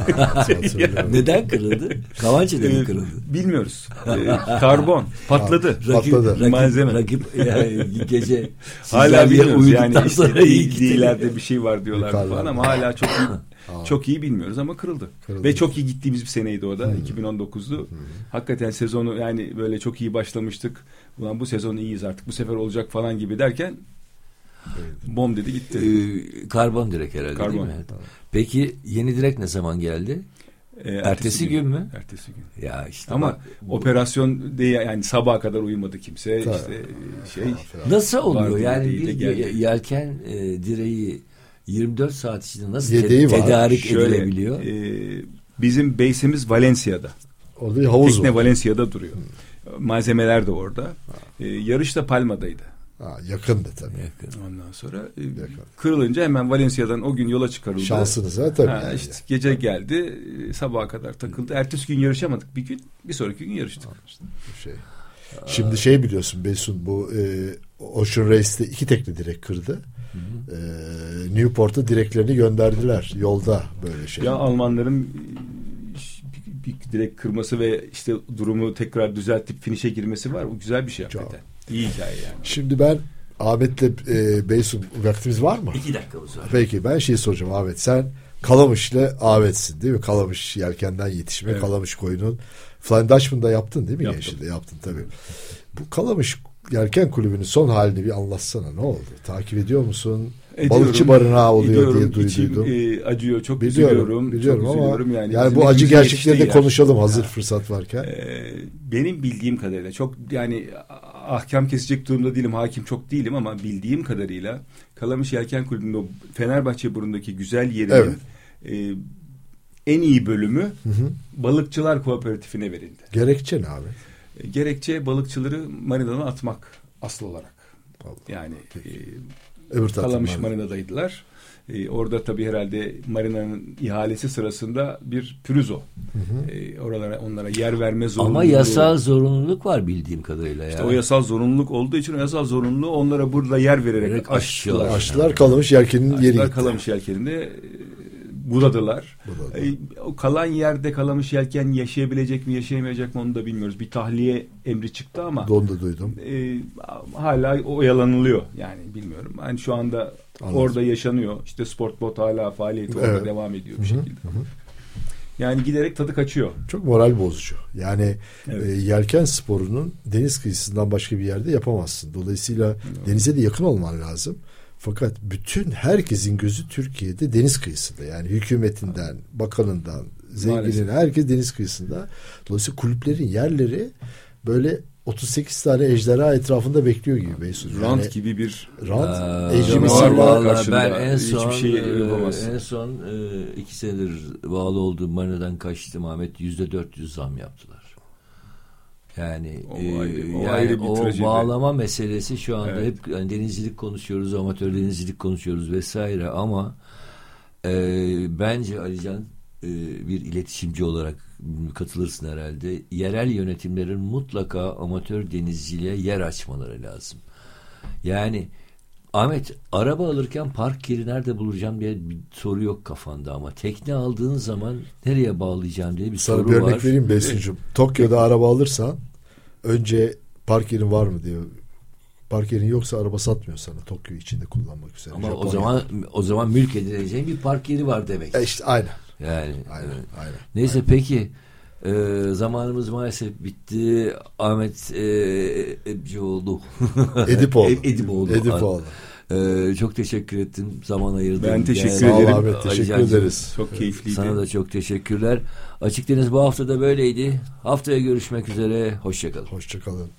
Speaker 1: Neden kırıldı? Kavançede mi kırıldı?
Speaker 3: Bilmiyoruz. Ee, karbon patladı.
Speaker 2: Patladı.
Speaker 1: Rakip,
Speaker 3: Malzeme.
Speaker 1: rakip yani gece
Speaker 3: Hala
Speaker 1: bir
Speaker 3: bilmiyoruz yani
Speaker 1: uyuduktan
Speaker 3: işte
Speaker 1: sonra iyi
Speaker 3: değil,
Speaker 1: gitti.
Speaker 3: ileride bir şey var diyorlar falan ama hala çok iyi, çok iyi bilmiyoruz ama kırıldı.
Speaker 2: Kırıldı.
Speaker 3: Ve çok iyi gittiğimiz bir seneydi o da 2019'du. Hakikaten sezonu yani böyle çok iyi başlamıştık. Ulan bu sezon iyiyiz artık bu sefer olacak falan gibi derken bom dedi gitti.
Speaker 1: Ee, karbon direk herhalde
Speaker 3: Karbon.
Speaker 1: değil mi? Peki yeni direk ne zaman geldi?
Speaker 3: Ee,
Speaker 1: ertesi gün mü?
Speaker 3: Ertesi gün.
Speaker 1: Ya işte
Speaker 3: Ama
Speaker 1: bu-
Speaker 3: operasyon diye yani sabaha kadar uyumadı kimse.
Speaker 2: Tabii.
Speaker 3: İşte şey
Speaker 1: nasıl oluyor? Yani bir yelken e, direği 24 saat içinde nasıl
Speaker 2: Yedeği
Speaker 1: te-
Speaker 2: var.
Speaker 1: tedarik
Speaker 3: şöyle
Speaker 1: edilebiliyor?
Speaker 3: e, bizim base'imiz Valencia'da.
Speaker 2: Orada bir havuz
Speaker 3: Tekne
Speaker 2: var.
Speaker 3: Valencia'da duruyor. Malzemeler de orada. Ee, yarış da Palma'daydı.
Speaker 2: Ha, yakındı tabii.
Speaker 1: Yakın.
Speaker 3: Ondan sonra e,
Speaker 2: Yakın.
Speaker 3: kırılınca hemen Valencia'dan o gün yola çıkarıldı.
Speaker 2: Şansınız ha tabii.
Speaker 3: Ha,
Speaker 2: yani.
Speaker 3: işte gece geldi e, sabaha kadar takıldı. Ertesi gün yarışamadık bir gün. Bir sonraki gün yarıştık.
Speaker 2: şey. Şimdi şey biliyorsun Besun bu e, Ocean Race'te iki tekne direk kırdı. E, Newport'a direklerini gönderdiler yolda böyle şey.
Speaker 3: Ya Almanların e, bir, bir direkt kırması ve işte durumu tekrar düzeltip finişe girmesi var. O güzel bir şey
Speaker 2: Çok.
Speaker 3: hakikaten. İyi hikaye yani.
Speaker 2: Şimdi ben Ahmet'le e, Beysun vaktimiz var mı?
Speaker 1: İki dakikamız var.
Speaker 2: Peki ben şey soracağım Ahmet sen Kalamış'la Ahmet'sin değil mi? Kalamış yelkenden yetişme
Speaker 3: Evet.
Speaker 2: Kalamış koyunun Flying Dutchman'da yaptın değil mi
Speaker 3: Yaptım.
Speaker 2: gençliğinde? Yaptın tabii. Bu Kalamış Yelken Kulübü'nün son halini bir anlatsana ne oldu? Takip ediyor musun?
Speaker 3: Ediyorum,
Speaker 2: Balıkçı barınağı oluyor
Speaker 3: ediyorum.
Speaker 2: diye
Speaker 3: İçim,
Speaker 2: duyduydum.
Speaker 3: e, acıyor, çok
Speaker 2: biliyorum,
Speaker 3: üzülüyorum.
Speaker 2: biliyorum
Speaker 3: çok
Speaker 2: ama
Speaker 3: üzülüyorum yani.
Speaker 2: yani, bu acı gerçekleri de
Speaker 3: yetiştiği yer.
Speaker 2: konuşalım hazır
Speaker 3: Ha.
Speaker 2: fırsat varken.
Speaker 3: Ee, benim bildiğim kadarıyla çok yani ahkam kesecek durumda değilim, hakim çok değilim ama bildiğim kadarıyla Kalamış Yelken Kulübü'nün o Fenerbahçe burundaki güzel yerinin
Speaker 2: Evet.
Speaker 3: e, en iyi bölümü
Speaker 2: Hı hı.
Speaker 3: balıkçılar kooperatifine verildi.
Speaker 2: Gerekçe ne abi?
Speaker 3: E, gerekçe balıkçıları marinadan atmak asıl olarak.
Speaker 2: Allah.
Speaker 3: Yani e,
Speaker 2: Öbür taraftan
Speaker 3: Kalamış
Speaker 2: marina.
Speaker 3: marinadaydılar. E, orada tabii herhalde marinanın ihalesi sırasında bir pürüzo. E, oralara onlara yer verme zorunluluğu.
Speaker 1: Ama yasal zorunluluk var bildiğim kadarıyla ya.
Speaker 3: İşte o yasal zorunluluk olduğu için o yasal zorunluluğu onlara burada yer vererek
Speaker 1: Vererek
Speaker 3: aştılar.
Speaker 1: aştılar.
Speaker 2: Açtılar kalamış yelkenin yeri
Speaker 3: Açtılar
Speaker 2: gitti.
Speaker 3: kalamış yelkeninde budadılar.
Speaker 2: Budadılar.
Speaker 3: E, o kalan yerde kalamış yelken yaşayabilecek mi yaşayamayacak mı onu da bilmiyoruz. Bir tahliye emri çıktı ama
Speaker 2: Onu da duydum.
Speaker 3: e, hala oyalanılıyor yani bilmiyorum. Hani şu anda
Speaker 2: Anladım.
Speaker 3: orada yaşanıyor. İşte sport bot hala faaliyeti orada
Speaker 2: Evet.
Speaker 3: devam ediyor bir şekilde. Yani giderek tadı kaçıyor.
Speaker 2: Çok moral bozucu. Yani
Speaker 3: Evet.
Speaker 2: e, yelken sporunun deniz kıyısından başka bir yerde yapamazsın. Dolayısıyla denize de yakın olman lazım. Fakat bütün herkesin gözü Türkiye'de deniz kıyısında. Yani hükümetinden, bakanından, zenginin
Speaker 3: Maalesef.
Speaker 2: herkes deniz kıyısında. Dolayısıyla kulüplerin yerleri böyle 38 tane ejderha etrafında bekliyor gibi Beysun. Yani
Speaker 3: Rant gibi bir
Speaker 2: Rant,
Speaker 1: Aa,
Speaker 3: var, karşında
Speaker 1: ben en
Speaker 3: hiçbir
Speaker 1: son
Speaker 3: şey
Speaker 1: e,
Speaker 3: yapamaz.
Speaker 1: en son e, iki senedir bağlı olduğum marinadan kaçtım Ahmet yüzde 400 zam yaptılar. Yani
Speaker 3: O
Speaker 1: e,
Speaker 3: ayrı- o
Speaker 1: yani
Speaker 3: ayrı bir
Speaker 1: o
Speaker 3: trajedi.
Speaker 1: bağlama meselesi şu anda
Speaker 3: Evet.
Speaker 1: hep yani denizcilik konuşuyoruz, amatör denizcilik konuşuyoruz vesaire ama e, bence Alican e, bir iletişimci olarak katılırsın herhalde. Yerel yönetimlerin mutlaka amatör denizciliğe yer açmaları lazım. Yani Ahmet araba alırken park yeri nerede bulacağım diye bir soru yok kafanda ama tekne aldığın zaman nereye bağlayacağım diye bir
Speaker 2: Sana
Speaker 1: soru
Speaker 2: bir örnek
Speaker 1: var.
Speaker 2: vereyim Beysun'cum. Tokyo'da araba alırsan önce park yerin var mı diyor. Park yerin yoksa araba satmıyor sana Tokyo içinde kullanmak üzere.
Speaker 1: Ama o
Speaker 2: Japonya.
Speaker 1: zaman o zaman mülk edileceğin bir park yeri var demek.
Speaker 2: E işte aynen.
Speaker 1: Yani
Speaker 2: Aynen.
Speaker 1: evet.
Speaker 2: aynen.
Speaker 1: Neyse peki e, zamanımız maalesef bitti. Ahmet e, Ebcioğlu.
Speaker 2: Edipoğlu.
Speaker 1: Ed- Edipoğlu.
Speaker 2: Edipoğlu.
Speaker 1: E, çok teşekkür ettim. Zaman ayırdın.
Speaker 3: Ben teşekkür
Speaker 2: Sağ ol
Speaker 3: ederim.
Speaker 2: Ahmet, teşekkür ederiz.
Speaker 3: Çok keyifliydi.
Speaker 1: Sana da çok teşekkürler. Açık Deniz bu hafta da böyleydi. Haftaya görüşmek üzere. Hoşçakalın.
Speaker 2: Hoşçakalın.